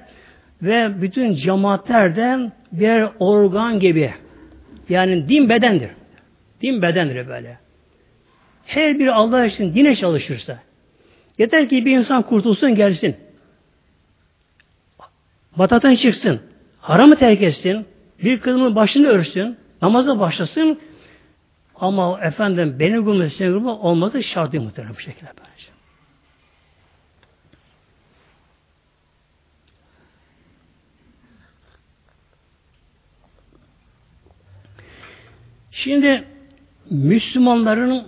ve bütün cemaatlerden bir organ gibi yani din bedendir. Din bedendir böyle. Her bir Allah için dine çalışırsa yeter ki bir insan kurtulsun gelsin. Bataktan çıksın. Haramı terk etsin. Bir kılımın başını örsün. Namaza başlasın. Ama efendim benim grubum senin grubum olması şartı muhtemelen bu şekilde bence. Şimdi Müslümanların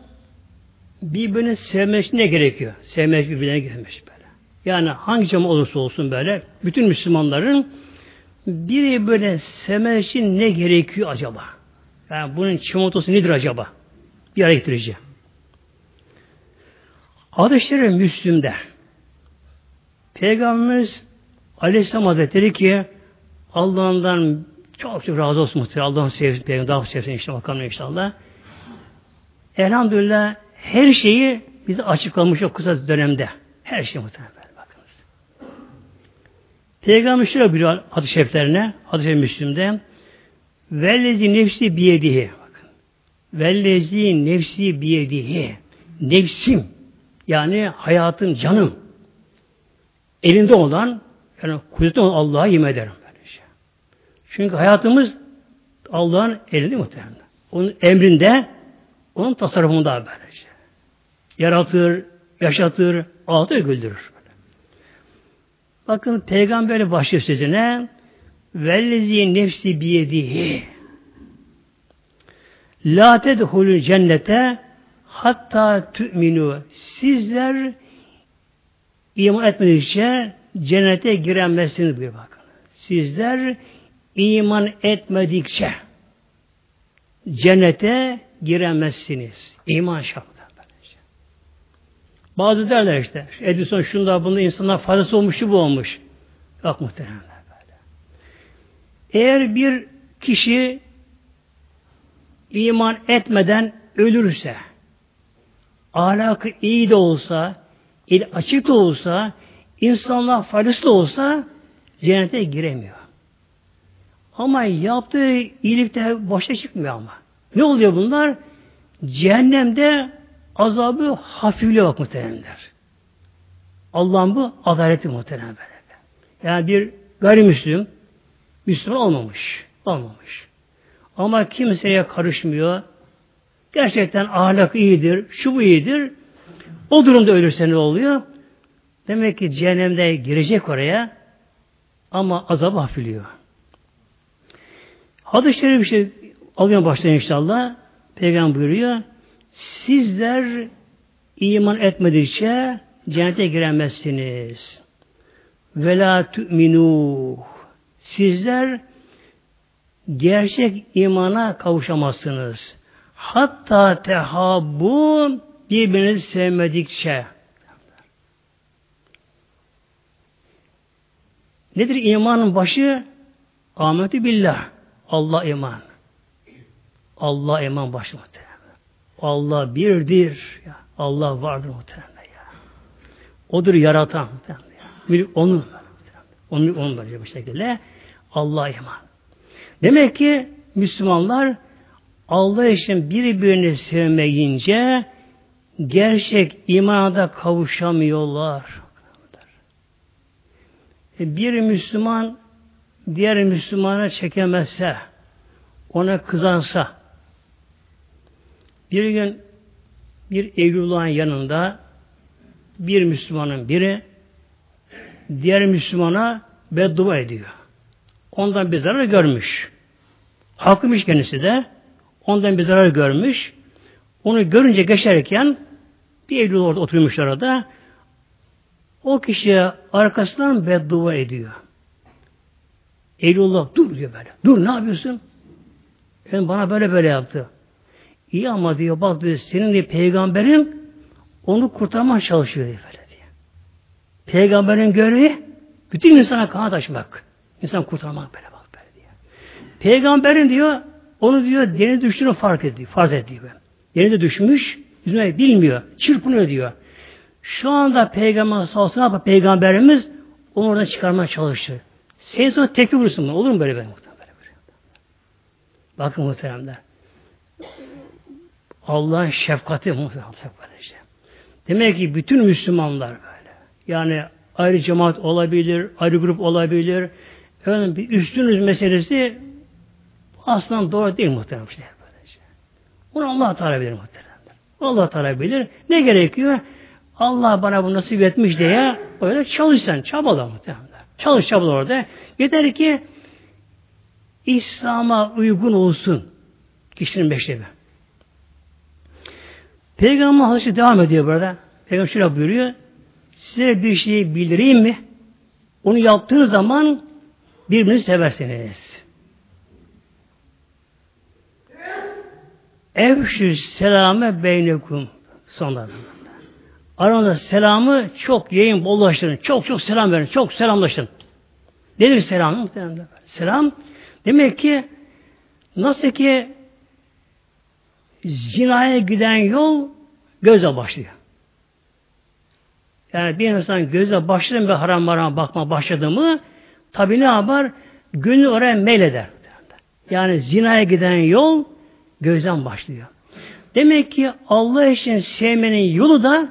birbirini sevmesi ne gerekiyor? Sevmesi birbirine gelmiş böyle. Yani hangi cama olursa olsun böyle bütün Müslümanların biri böyle sevmesi ne gerekiyor acaba? Yani bunun çimotosu nedir acaba? Bir araya getireceğim. Adı Müslüm'de Peygamberimiz Aleyhisselam Hazretleri ki Allah'ından çok çok razı olsun muhtemelen. Allah'ın sevsin, peygamber daha sevsin inşallah, bakalım inşallah. Elhamdülillah her şeyi bize açıklamış o kısa dönemde. Her şey muhtemelen. Bakınız. Peygamber şöyle buyuruyor hadis-i şeriflerine, hadis-i Müslüm'de Vellezi nefsi biyedihi bakın. Vellezi nefsi biyedihi nefsim yani hayatım, canım elinde olan yani kudretli olan Allah'a yemin ederim. Çünkü hayatımız Allah'ın elinde muhtemelen. Onun emrinde, onun tasarrufunda böylece. Yaratır, yaşatır, ağlatır, güldürür. Bakın Peygamber başlıyor sözüne vellezi nefsi biyedihi la tedhulü cennete hatta tü'minu sizler iman etmedikçe cennete giremezsiniz bir bakın. Sizler iman etmedikçe cennete giremezsiniz. İman şartı. Bazı derler işte, Edison şunda bunda insanlar faydası olmuş, bu olmuş. Yok muhtemelen böyle. Eğer bir kişi iman etmeden ölürse, ahlakı iyi de olsa, el açık da olsa, insanlar faydası da olsa cennete giremiyor. Ama yaptığı iyilikte boşa çıkmıyor ama. Ne oluyor bunlar? Cehennemde azabı hafifliğe bak muhteremler. Allah'ın bu adaleti muhterem böyle. Yani bir gayrimüslim Müslüman olmamış. Olmamış. Ama kimseye karışmıyor. Gerçekten ahlak iyidir, şu bu iyidir. O durumda ölürse ne oluyor? Demek ki cehennemde girecek oraya ama azabı hafifliyor. Hadis-i şerif şey alıyor baştan inşallah. Peygamber buyuruyor. Sizler iman etmedikçe cennete giremezsiniz. Ve la. Sizler gerçek imana kavuşamazsınız. Hatta tehabbun birbirinizi sevmedikçe. Nedir imanın başı? Ahmetü billah. Allah iman. Allah başı muhtemelen. Allah birdir. Ya. Allah vardır muhtemelen ya. Odur yaratan muhtemelen ya. Onu onu onu böyle bu şekilde Allah iman. Demek ki Müslümanlar Allah için birbirini sevmeyince gerçek imana kavuşamıyorlar. E, bir Müslüman diğer Müslümana çekemezse, ona kızansa, bir gün bir Evlullah'ın yanında bir Müslümanın biri diğer Müslümana beddua ediyor. Ondan bir zarar görmüş. Hakkıymış kendisi de. Ondan bir zarar görmüş. Onu görünce geçerken bir Eylül orada oturmuş orada. O kişiye arkasından beddua ediyor. Eylullah dur diyor böyle. Dur ne yapıyorsun? Yani bana böyle böyle yaptı. İyi ama diyor bak diyor senin de peygamberin onu kurtarmaya çalışıyor diyor böyle diyor. Peygamberin görevi bütün insana kanat açmak. İnsan kurtarmak böyle bak böyle diyor. Peygamberin diyor onu diyor denize düştüğünü fark ediyor. Farz ediyor. Denize düşmüş yüzme bilmiyor. Çırpınıyor diyor. Şu anda peygamber sallallahu aleyhi peygamberimiz onu oradan çıkarmaya çalışıyor. Sen sonra tekrar vurursun Olur mu böyle böyle muhtemelen? Böyle. Bakın muhteremler. Allah'ın şefkati. Böylece. Demek ki bütün Müslümanlar böyle. Yani ayrı cemaat olabilir, ayrı grup olabilir. Efendim bir üstünüz meselesi aslında doğru değil muhtemelen. Bunu Allah Teala bilir muhtemelen. Allah Teala bilir. Ne gerekiyor? Allah bana bu nasip etmiş diye öyle çalışsan, çabala muhtemelen. Çalış çabala orada. Yeter ki İslam'a uygun olsun kişinin meşrebi. Peygamber Hazreti devam ediyor burada. Peygamber şöyle buyuruyor. Size bir şeyi bildireyim mi? Onu yaptığınız zaman birbirinizi seversiniz. Evşü selame beynekum sonlarında. Aranızda selamı çok yayın bollaştırın. Çok çok selam verin. Çok selamlaşın. Nedir selam? Selam demek ki nasıl ki zinaya giden yol gözle başlıyor. Yani bir insan gözle başladı ve haram haram bakma başladı mı tabi ne yapar? Gönül oraya meyleder. Yani zinaya giden yol gözden başlıyor. Demek ki Allah için sevmenin yolu da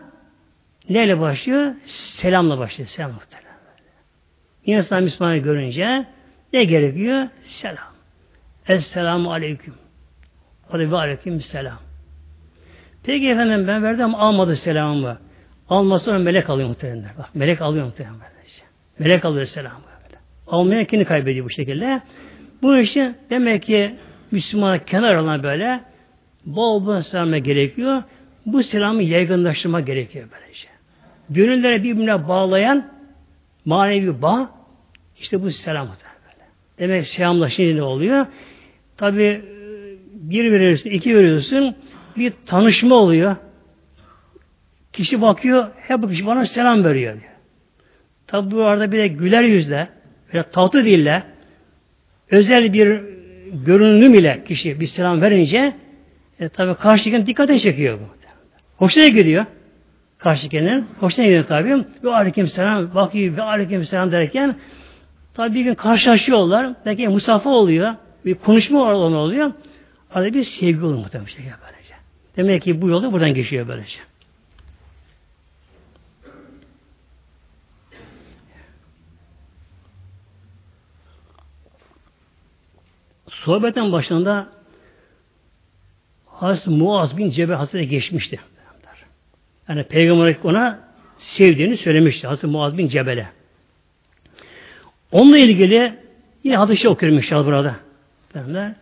neyle başlıyor? Selamla başlıyor. Selam muhtemelen. İnsan Müslümanı görünce ne gerekiyor? Selam. Esselamu aleyküm. Hadi ve aleyküm selam. Peki efendim ben verdim almadı selamımı. Almasa sonra melek alıyor muhtemelen. Bak melek alıyor muhtemelen. Melek alıyor selamı. Böyle. Almayan kendini kaybediyor bu şekilde. Bu işi demek ki Müslümana kenar alan böyle bol bol selamı gerekiyor. Bu selamı yaygınlaştırma gerekiyor böylece. Gönülleri birbirine bağlayan manevi bağ işte bu selam böyle. Demek selamlaşınca ne oluyor? Tabi bir veriyorsun, iki veriyorsun bir tanışma oluyor. Kişi bakıyor, hep bu kişi bana selam veriyor diyor. Tabi bu arada bir de güler yüzle, böyle tatlı dille, özel bir görünüm ile kişi bir selam verince e, tabi karşıdakinin dikkate çekiyor bu. Hoşuna gidiyor. Karşıdakinin hoşuna gidiyor tabi. Ve aleyküm selam bakıyor ve aleyküm selam derken tabi bir gün karşılaşıyorlar. Belki musafa oluyor. Bir konuşma oluyor. Arada bir sevgi olur muhtemelen şey böylece. Demek ki bu yolda buradan geçiyor böylece. Sohbetin başında Hazreti Muaz bin Cebel Hazretleri geçmişti. Yani Peygamber ona sevdiğini söylemişti Hazreti Muaz bin Cebel'e. Onunla ilgili yine hadisi okuyorum inşallah burada. Efendim,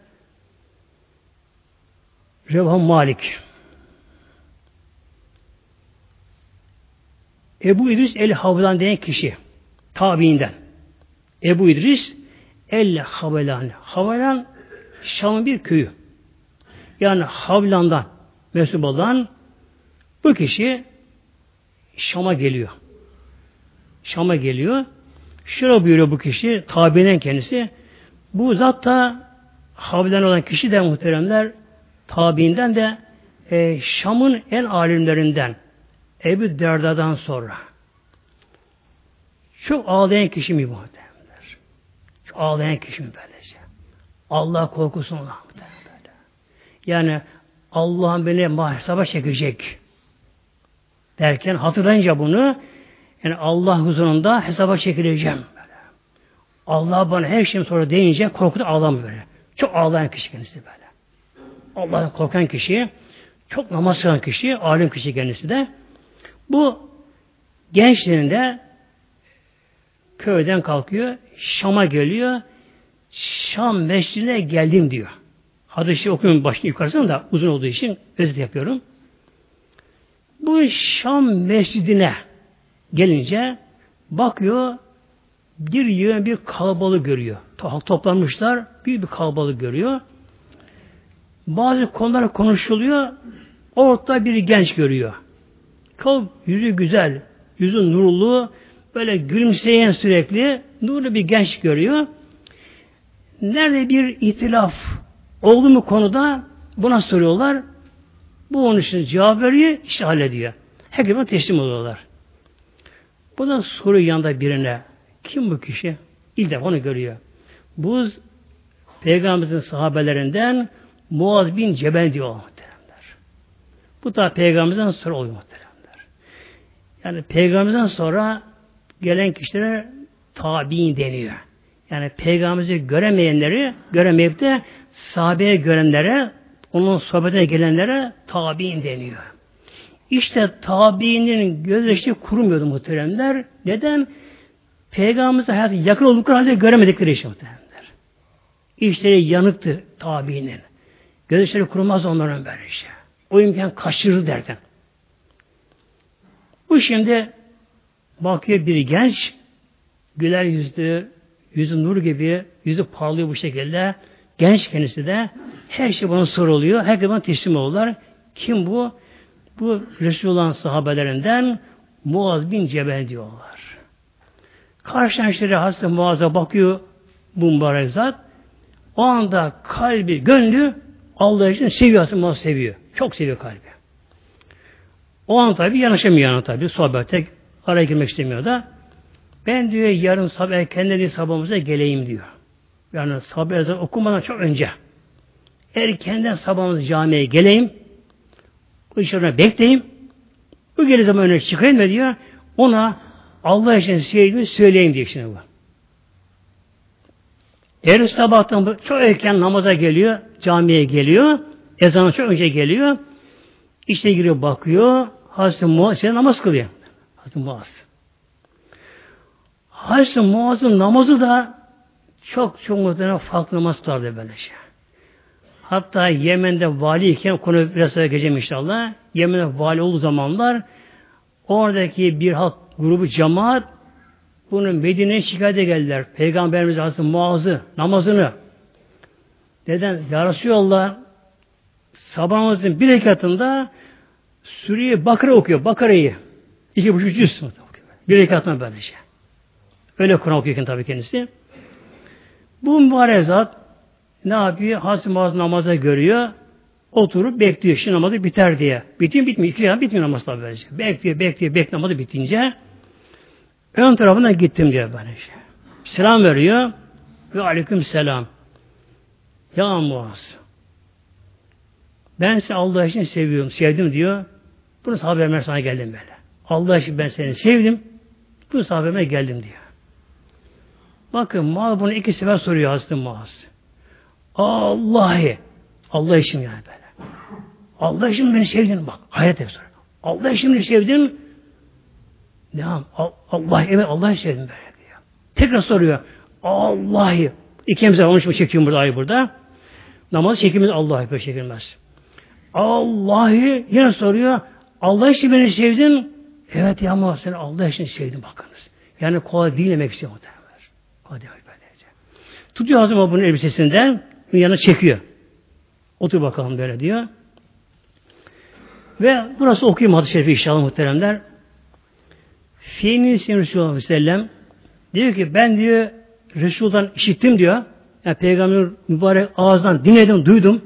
Revhan Malik. Ebu İdris el Havlan diyen kişi tabiinden. Ebu İdris el Havelan. Havelan Şam'ın bir köyü. Yani Havlan'dan mensup olan bu kişi Şam'a geliyor. Şam'a geliyor. Şöyle buyuruyor bu kişi, tabinen kendisi. Bu zat da Havlan olan kişi de muhteremler tabiinden de e, Şam'ın en alimlerinden Ebu Derda'dan sonra çok ağlayan kişi mi muhteremler? Çok ağlayan kişi mi böylece? Allah korkusundan böyle. Yani Allah'ın beni mahsaba çekecek derken hatırlayınca bunu yani Allah huzurunda hesaba çekileceğim. Böyle. Allah bana her şeyim sonra deyince korkuda ağlamıyor. Çok ağlayan kişi kendisi böyle. Allah'tan korkan kişi, çok namaz kılan kişi, alim kişi kendisi de. Bu gençliğinde köyden kalkıyor, Şam'a geliyor. Şam mescidine geldim diyor. Hadisi okuyun başını yukarısını da uzun olduğu için özet yapıyorum. Bu Şam mescidine gelince bakıyor bir yığın bir kalabalık görüyor. Toplanmışlar, büyük bir kalabalık görüyor. Bazı konular konuşuluyor. Ortada bir genç görüyor. Çok yüzü güzel, yüzü nurlu, böyle gülümseyen sürekli nurlu bir genç görüyor. Nerede bir itilaf oldu mu konuda buna soruyorlar. Bu onun için cevap veriyor, işte hallediyor. Herkese teslim oluyorlar. Buna soruyor yanında birine. Kim bu kişi? İlk defa onu görüyor. Bu Peygamberimizin sahabelerinden Muaz bin Cebel diyor muhteremler. Bu da Peygamberimizden sonra oluyor muhteremler. Yani Peygamberimizden sonra gelen kişilere tabi'in deniyor. Yani Peygamberimizi göremeyenleri, göremeyip de sahabeye görenlere, onun sohbetine gelenlere tabi'in deniyor. İşte tabiinin gözyaşı kurumuyordu muhteremler. Neden? Peygamberimize hayatı yakın oldukları halde göremedikleri için muhteremler. İşleri yanıktı tabiinin. Gözyaşları kurumaz onların böyle şey. O imkan kaçırır derken. Bu şimdi bakıyor bir genç güler yüzlü, yüzü nur gibi, yüzü parlıyor bu şekilde. Genç kendisi de her şey bana soruluyor. Herkes bana teslim olurlar. Kim bu? Bu Resulullah'ın sahabelerinden Muaz bin Cebel diyorlar. Karşıdan işte Hazreti Muaz'a bakıyor bu mübarek zat. O anda kalbi, gönlü Allah için seviyor aslında seviyor. Çok seviyor kalbi. O an tabi yanaşamıyor yana tabi. Sohbete araya girmek istemiyor da. Ben diyor yarın sabah erkenden sabahımıza geleyim diyor. Yani sabah ezan okumadan çok önce. Erkenden sabahımız camiye geleyim. Bu işlerine bekleyeyim. Bu gelir zaman önüne çıkayım ve diyor ona Allah için sevdiğimi söyleyeyim diye şimdi bu. Eğer sabahtan çok erken namaza geliyor, camiye geliyor, ezana çok önce geliyor, işte giriyor bakıyor, Hazreti Muaz işte namaz kılıyor. Hazreti Muaz. Hazreti Muaz'ın namazı da çok çok muhtemelen farklı namaz kılardı böyle şey. Hatta Yemen'de valiyken konu biraz sonra geçeceğim inşallah. Yemen'de vali olduğu zamanlar oradaki bir halk grubu cemaat bunu Medine'ye şikayete geldiler. Peygamberimiz Hazreti Muaz'ı, namazını. Neden? Ya Resulallah sabah namazının bir rekatında Suriye Bakara okuyor. Bakara'yı. İki buçuk yüz Bir rekatına böylece. Öyle Kur'an okuyorken tabii kendisi. Bu mübarek zat ne yapıyor? Hazreti Muaz namaza görüyor. Oturup bekliyor. Şimdi namazı biter diye. Bitiyor bitmiyor. İki rekat bitmiyor namaz tabii böylece. Bekliyor, bekliyor, bekliyor namazı bitince ön tarafına gittim diyor böylece. Selam veriyor. Ve aleyküm selam. Ya Muaz. Ben seni Allah için seviyorum, sevdim diyor. Bunu sahabeme sana geldim böyle. Allah için ben seni sevdim. Bu sahabeme geldim diyor. Bakın Muaz bunu iki sefer soruyor Hazreti Muaz. Allah'ı. Allah için yani böyle. Allah için beni sevdin bak. Hayret et sonra. Allah için beni sevdin. Devam. Allah evet Allah sevdim böyle diyor. Tekrar soruyor. Allah'ı. İkimiz de konuşma çekiyorum burada ayı burada. Namaz çekimiz Allah'ı böyle çekilmez. Allah'ı yine soruyor. Allah için beni sevdin. Evet ya ama sen Allah için sevdin bakınız. Yani kolay değil demek istiyor muhtemelen. Kolay değil böylece. Tutuyor Hazreti bunun elbisesinden yanına çekiyor. Otur bakalım böyle diyor. Ve burası okuyayım hadis-i şerifi inşallah muhteremler. Fi'nin sin Resulullah Sellem diyor ki ben diyor Resul'dan işittim diyor. Yani Peygamber mübarek ağızdan dinledim, duydum.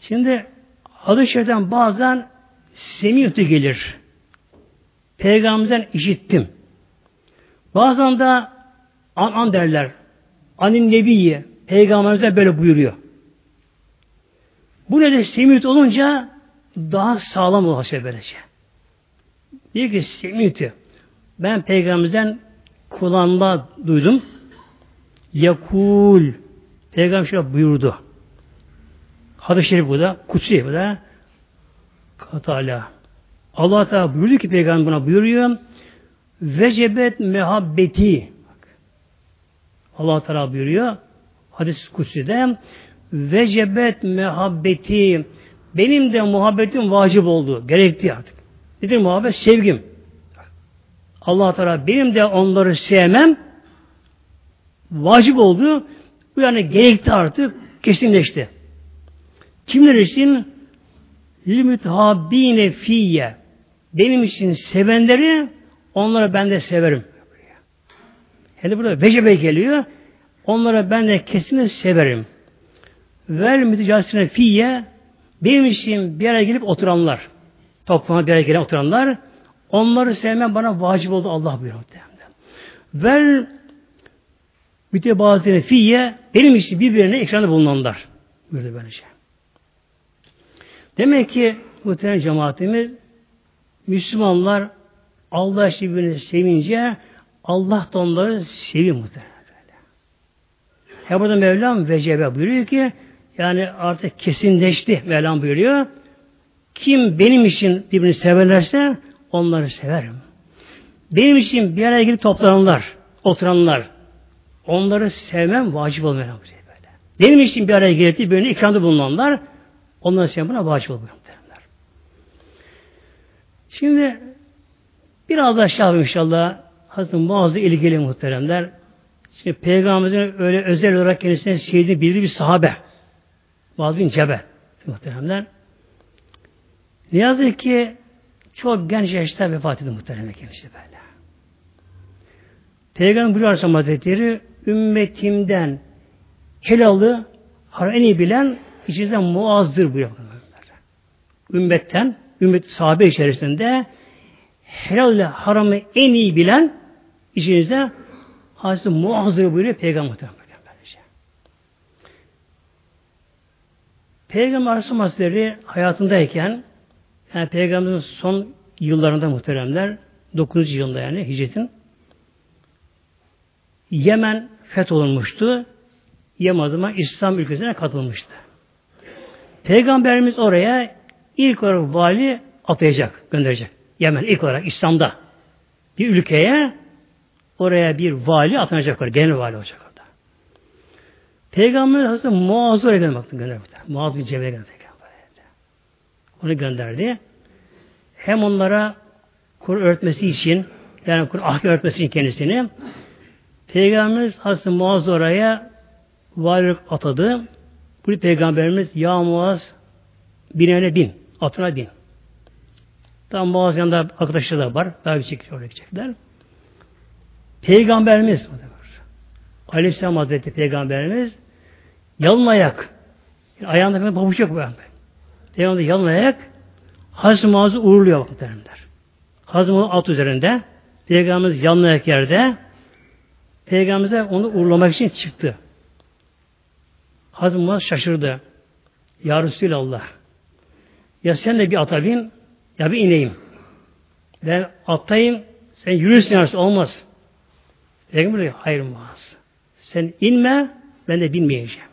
Şimdi hadis-i şeriften bazen semiyatı gelir. Peygamberden işittim. Bazen de an an derler. Anin Nebiye. Peygamberimize böyle buyuruyor. Bu nedir? Semiyut olunca daha sağlam olacak böylece. Diyor ki semiyutü. Ben peygamberimizden kulağımda duydum. Yakul. Peygamber şöyle buyurdu. Hadis-i Şerif bu da. Kutsi bu da. Katala. Allah Teala buyurdu ki peygamber buna buyuruyor. Vecebet mehabbeti. Allah Teala buyuruyor. Hadis kutsi'de vecebet mehabbeti benim de muhabbetim vacip oldu. Gerekti artık. Nedir muhabbet? Sevgim. Allah Teala benim de onları sevmem vacip oldu. Bu yani gerekti artık. Kesinleşti. Kimler için? Limüthabine fiyye. Benim için sevenleri onlara ben de severim. Hele burada vecebe geliyor. Onlara ben de kesinlikle severim. Ver mütecasine fiyye benim için bir araya gelip oturanlar. Toplama bir araya gelip oturanlar onları sevmem bana vacip oldu Allah buyuruyor. Ver mütebazine fiyye benim için birbirine ekranda bulunanlar. Buyurdu böylece. Demek ki muhtemelen cemaatimiz Müslümanlar Allah birbirini sevince Allah da onları seviyor muhtemelen. Ya burada Mevlam vecebe buyuruyor ki yani artık kesinleşti Mevlam buyuruyor. Kim benim için birbirini severlerse onları severim. Benim için bir araya gelip toplananlar, oturanlar, onları sevmem vacip olmuyor. Böyle. Benim için bir araya gelip birbirini ikramda bulunanlar, onları sevmem vacip olmuyor. Şimdi biraz daha şey inşallah Hazreti Muaz'la ilgili muhteremler. Şimdi Peygamberimizin öyle özel olarak kendisine sevdiği bildiği bir sahabe. Muaz bin Cebe muhteremler. Ne yazık ki çok genç yaşta vefat etti muhterem kendisi böyle. Peygamber buyuruyor Hazretleri ümmetimden helalı en iyi bilen içinizden muazdır buyuruyor. Ümmetten, ümmet sahabe içerisinde helal ile haramı en iyi bilen içinizde Hazreti Muaz'ı buyuruyor Peygamber Peygamber Aleyhisselam Hazretleri hayatındayken yani Peygamberin son yıllarında muhteremler 9. yılında yani hicretin Yemen fetholunmuştu. Yemen zaman İslam ülkesine katılmıştı. Peygamberimiz oraya ilk olarak vali atayacak, gönderecek. Yemen ilk olarak İslam'da bir ülkeye oraya bir vali atanacak oraya, genel vali olacak orada. Peygamber Hazreti Muaz'ı oraya göndermek gönderdi. Muaz bin Cebel'e gönderdi. Onu gönderdi. Hem onlara Kur öğretmesi için yani Kur ahlak öğretmesi için kendisini Peygamberimiz Hazreti Muaz oraya valilik atadı. Bu Peygamberimiz Ya Muaz binene bin. Atına bin. Tam Muaz yanında arkadaşları da var. Daha bir çekici oraya gidecekler. Peygamberimiz Aleyhisselam Hazreti Peygamberimiz yalın ayak yani ayağında bir pabuç yok böyle. Peygamber yalın ayak Hazreti Muaz'ı uğurluyor muhtemelenler. Hazreti alt üzerinde Peygamberimiz yalın ayak yerde Peygamberimize onu uğurlamak için çıktı. Hazreti Muaz şaşırdı. Ya Resulallah ya sen de bir ata bin ya bir ineyim. Ben attayım sen yürürsün yarısı olmaz. Peygamber diyor hayır Muaz. Sen inme ben de binmeyeceğim.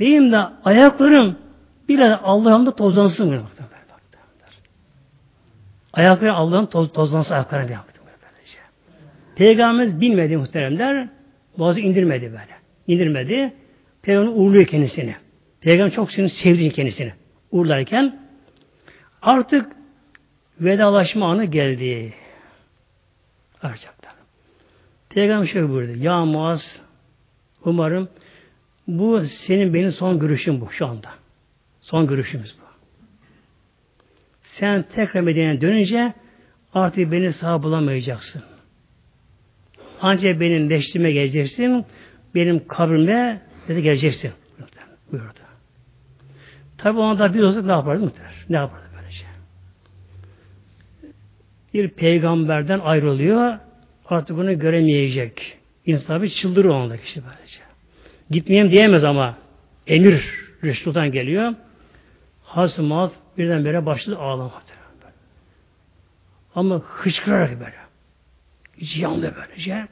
Benim de ayaklarım biraz Allah'ımda tozlansın. Ayakları Allah'ın toz, tozlansın ayaklarına yaptım. Peygamberimiz bilmedi muhteremler. Boğazı indirmedi böyle. İndirmedi. Peygamber uğurluyor kendisini. Peygamber çok sevdiği kendisini. Uğurlarken artık vedalaşma anı geldi. Aracaklar. Peygamber şöyle buyurdu. Ya Muaz umarım bu senin benim son görüşüm bu şu anda. Son görüşümüz bu. Sen tekrar Medine'ye dönünce artık beni sağ bulamayacaksın. Ancak benim neşrime geleceksin, benim kabrime dedi geleceksin. Buyurdu. Tabi ona da bir olsa ne yapardı muhtemelen? Ne yapardı böylece? Bir peygamberden ayrılıyor, artık bunu göremeyecek. İnsan bir çıldırıyor onda kişi böylece. Gitmeyeyim diyemez ama emir Resul'dan geliyor. Hazreti Muaz birdenbire başladı ağlamak. Ama hıçkırarak böyle. Yandı böylece.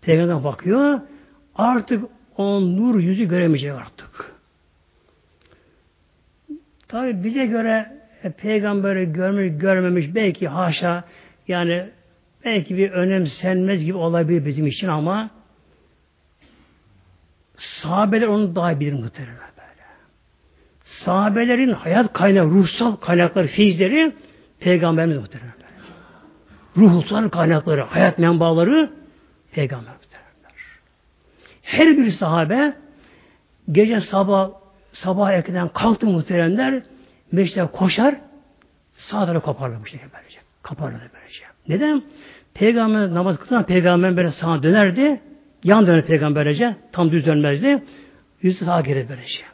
Peygamber bakıyor. Artık o nur yüzü göremeyecek artık. Tabi bize göre e, peygamberi görmüş, görmemiş belki haşa yani belki bir önemsenmez gibi olabilir bizim için ama sahabeler onu daha bilir muhtemelen böyle. Sahabelerin hayat kaynağı, ruhsal kaynakları, feyizleri peygamberimiz muhtemelen. Ruhsal kaynakları, hayat menbaları peygamber. Her bir sahabe gece sabah sabah erkenden kalktı muhteremler meşte koşar sağ tarafa kaparlar bu şekilde böylece. Kaparlar böylece. Neden? Peygamber namaz kılsan peygamber böyle sağa dönerdi. Yan döner peygamberce. Tam düz dönmezdi. Yüzü sağa gelir böylece.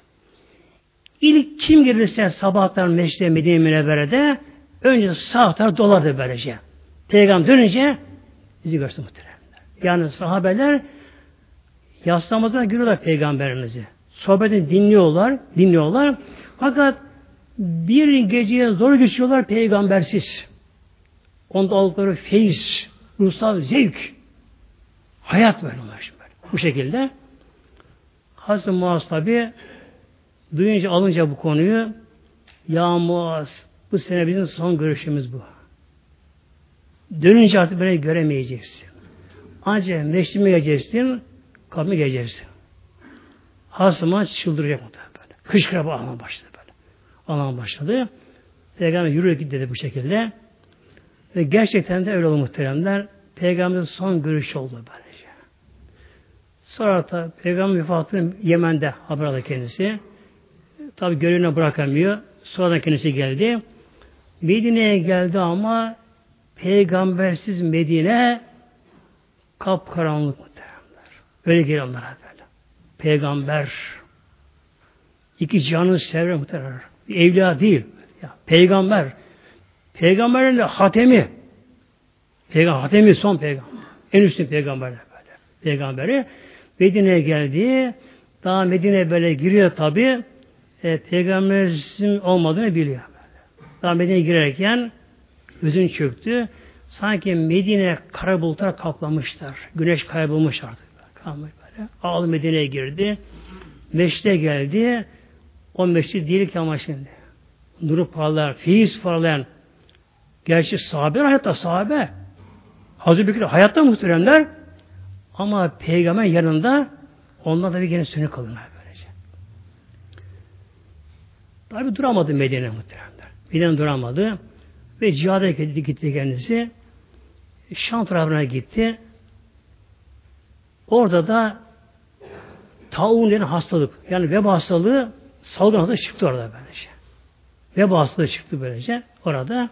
İlk kim gelirse sabahtan meşte Medine Münevvere'de önce sağ taraf dolardı böylece. Peygamber dönünce bizi görsün muhteremler. Yani sahabeler yaslamazdan görüyorlar peygamberimizi. Sohbetini dinliyorlar, dinliyorlar. Fakat bir geceye zor geçiyorlar peygambersiz. Onda aldıkları feyiz, ruhsal zevk, hayat böyle onlar. Bu şekilde. Hazreti Muaz tabi duyunca alınca bu konuyu ya Muaz bu sene bizim son görüşümüz bu. Dönünce artık beni göremeyeceksin. Ancak meşrime geleceksin, kabime geleceksin. Hasıma çıldıracak mı böyle. Hışkıra ağlamaya başladı böyle. Ağlamaya başladı. Peygamber yürüyor gitti dedi bu şekilde. Ve gerçekten de öyle oldu muhteremler. Peygamberin son görüşü oldu böylece. Sonra da Peygamber vefatını Yemen'de haber aldı kendisi. Tabi görevine bırakamıyor. Sonradan kendisi geldi. Medine'ye geldi ama peygambersiz Medine kapkaranlık muhteremler. Öyle geliyor onlara böyle. Peygamber iki canı sever muhteremler. Evliya değil. Ya, peygamber. Peygamberin de hatemi. Peygamber, hatemi son peygamber. En üstün peygamber böyle. Peygamberi Medine'ye geldi. Daha Medine böyle giriyor tabi. E, peygamberimizin olmadığını biliyor. Böyle. Daha Medine'ye girerken gözün çöktü. Sanki Medine kara bulutlar kaplamışlar. Güneş kaybolmuş artık. Kalmış böyle. Ağlı Medine'ye girdi. Meşte geldi. O meşte değil ki ama şimdi. Nuru parlayan, feyiz parlayan gerçi sahabe hayatta sahabe. Hazreti Bekir hayatta muhteremler ama peygamber yanında onlar da bir gene sönük kalırlar böylece. Tabi duramadı Medine muhteremler. Medine duramadı ve cihada gitti, gitti kendisi. Şam tarafına gitti. Orada da taun denen hastalık yani veba hastalığı salgın hastalığı çıktı orada böylece. Veba hastalığı çıktı böylece orada.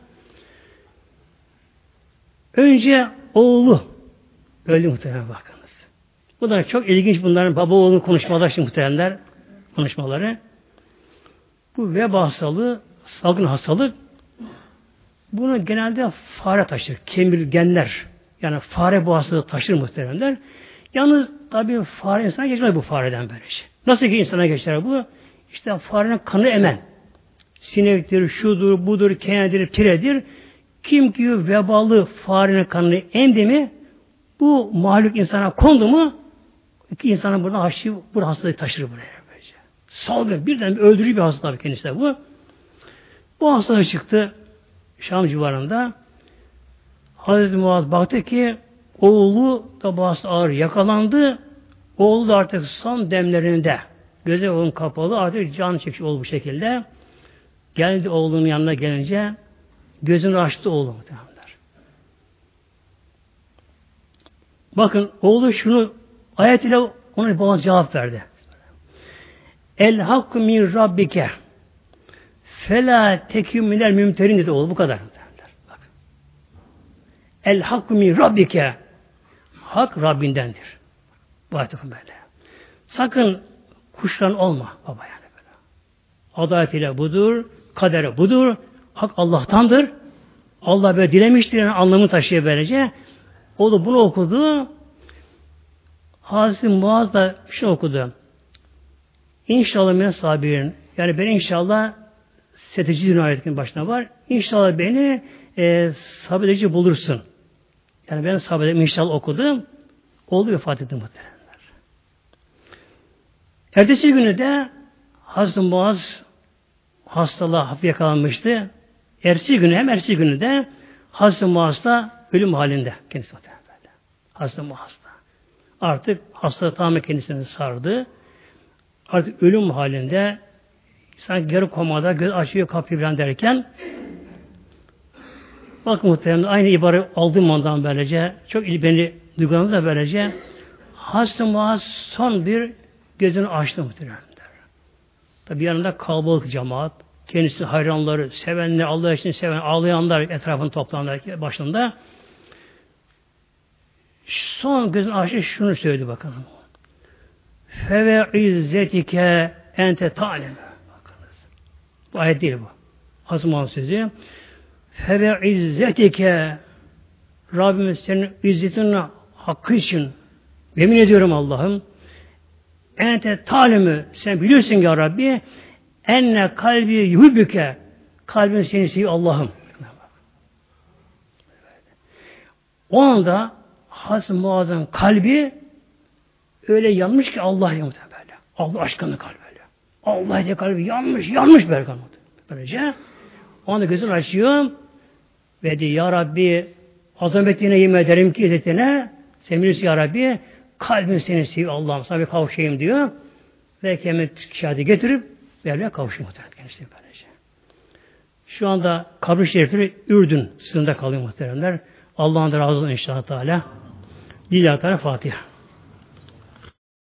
Önce oğlu öldü muhtemelen bakınız. Bu da çok ilginç bunların baba oğlu konuşmalar şimdi muhtemelenler konuşmaları. Bu veba hastalığı salgın hastalık bunu genelde fare taşır. Kemirgenler. Yani fare bu hastalığı taşır muhteremler. Yalnız tabi fare insana geçmez bu fareden böyle şey. Nasıl ki insana geçer bu? İşte farenin kanı emen. Sinektir, şudur, budur, kenedir, piredir. Kim ki vebalı farenin kanını emdi mi bu mahluk insana kondu mu iki insana burada haşi, bu hastalığı taşır buraya. Böylece. Salgın birden öldürücü bir hastalık kendisi de bu. Bu hastalık çıktı. Şam civarında Hazreti Muaz baktı ki oğlu da bazı ağır yakalandı. Oğlu da artık son demlerinde göze onun kapalı artık can çekiş oldu bu şekilde. Geldi oğlunun yanına gelince gözünü açtı oğlu muhtemelenler. Bakın oğlu şunu ayet ile ona babası cevap verdi. El hakku min rabbike fela teküm minel mümterin dedi oğlu bu kadar. Bak. El hakku min rabbike hak Rabbindendir. Bu ayet böyle. Sakın kuşlan olma baba yani böyle. Adaletiyle budur, kaderi budur, hak Allah'tandır. Allah böyle dilemiştir yani anlamı taşıyor böylece. O da bunu okudu. Hazreti Muaz da şunu okudu. İnşallah ben sabirin. Yani ben inşallah setici dünya ayetin başına var. İnşallah beni e, sabredici bulursun. Yani ben sabredim inşallah okudum. Oldu vefat etti muhteremler. Ertesi günü de Hazreti Muaz hastalığa hafif yakalanmıştı. Ertesi günü hem ertesi günü de Hazreti Muaz da ölüm halinde kendisi muhteremler. Hazreti Muaz da. Artık hastalık tamamen kendisini sardı. Artık ölüm halinde sanki geri komada göz açıyor kapıyı falan derken bak muhtemelen aynı ibare aldığım andan böylece çok beni duygulandı da böylece Hazreti Muaz son bir gözünü açtı muhtemelen. Tabi yanında kalabalık cemaat, kendisi hayranları, sevenler, Allah için seven, ağlayanlar etrafını toplananlar başında son gözünü açtı şunu söyledi bakalım. Feve izzetike ente talim. Bu ayet değil bu. Azman sözü. Feve izzetike Rabbimiz senin izzetinin hakkı için yemin ediyorum Allah'ım ente talimi sen biliyorsun ya Rabbi enne kalbi yuhübüke kalbin seni seviyor Allah'ım. O anda Hazreti Muaz'ın kalbi öyle yanmış ki Allah yanmış böyle. Allah aşkını kalbi. Allah diye kalbi yanmış, yanmış böyle kalbi. Böylece o anda gözünü açıyor ve diyor Ya Rabbi azametine yemin ederim ki izzetine sen bilirsin Ya Rabbi kalbin seni seviyor Allah'ım sana bir kavuşayım diyor. Ve kemet şahidi getirip Mevla'ya kavuşuyor muhtemelen kendisi böylece. Şu anda kabri şerifleri Ürdün sınırında kalıyor muhteremler. Allah'ın da razı olsun inşallah Teala. Lillahi Teala Fatiha.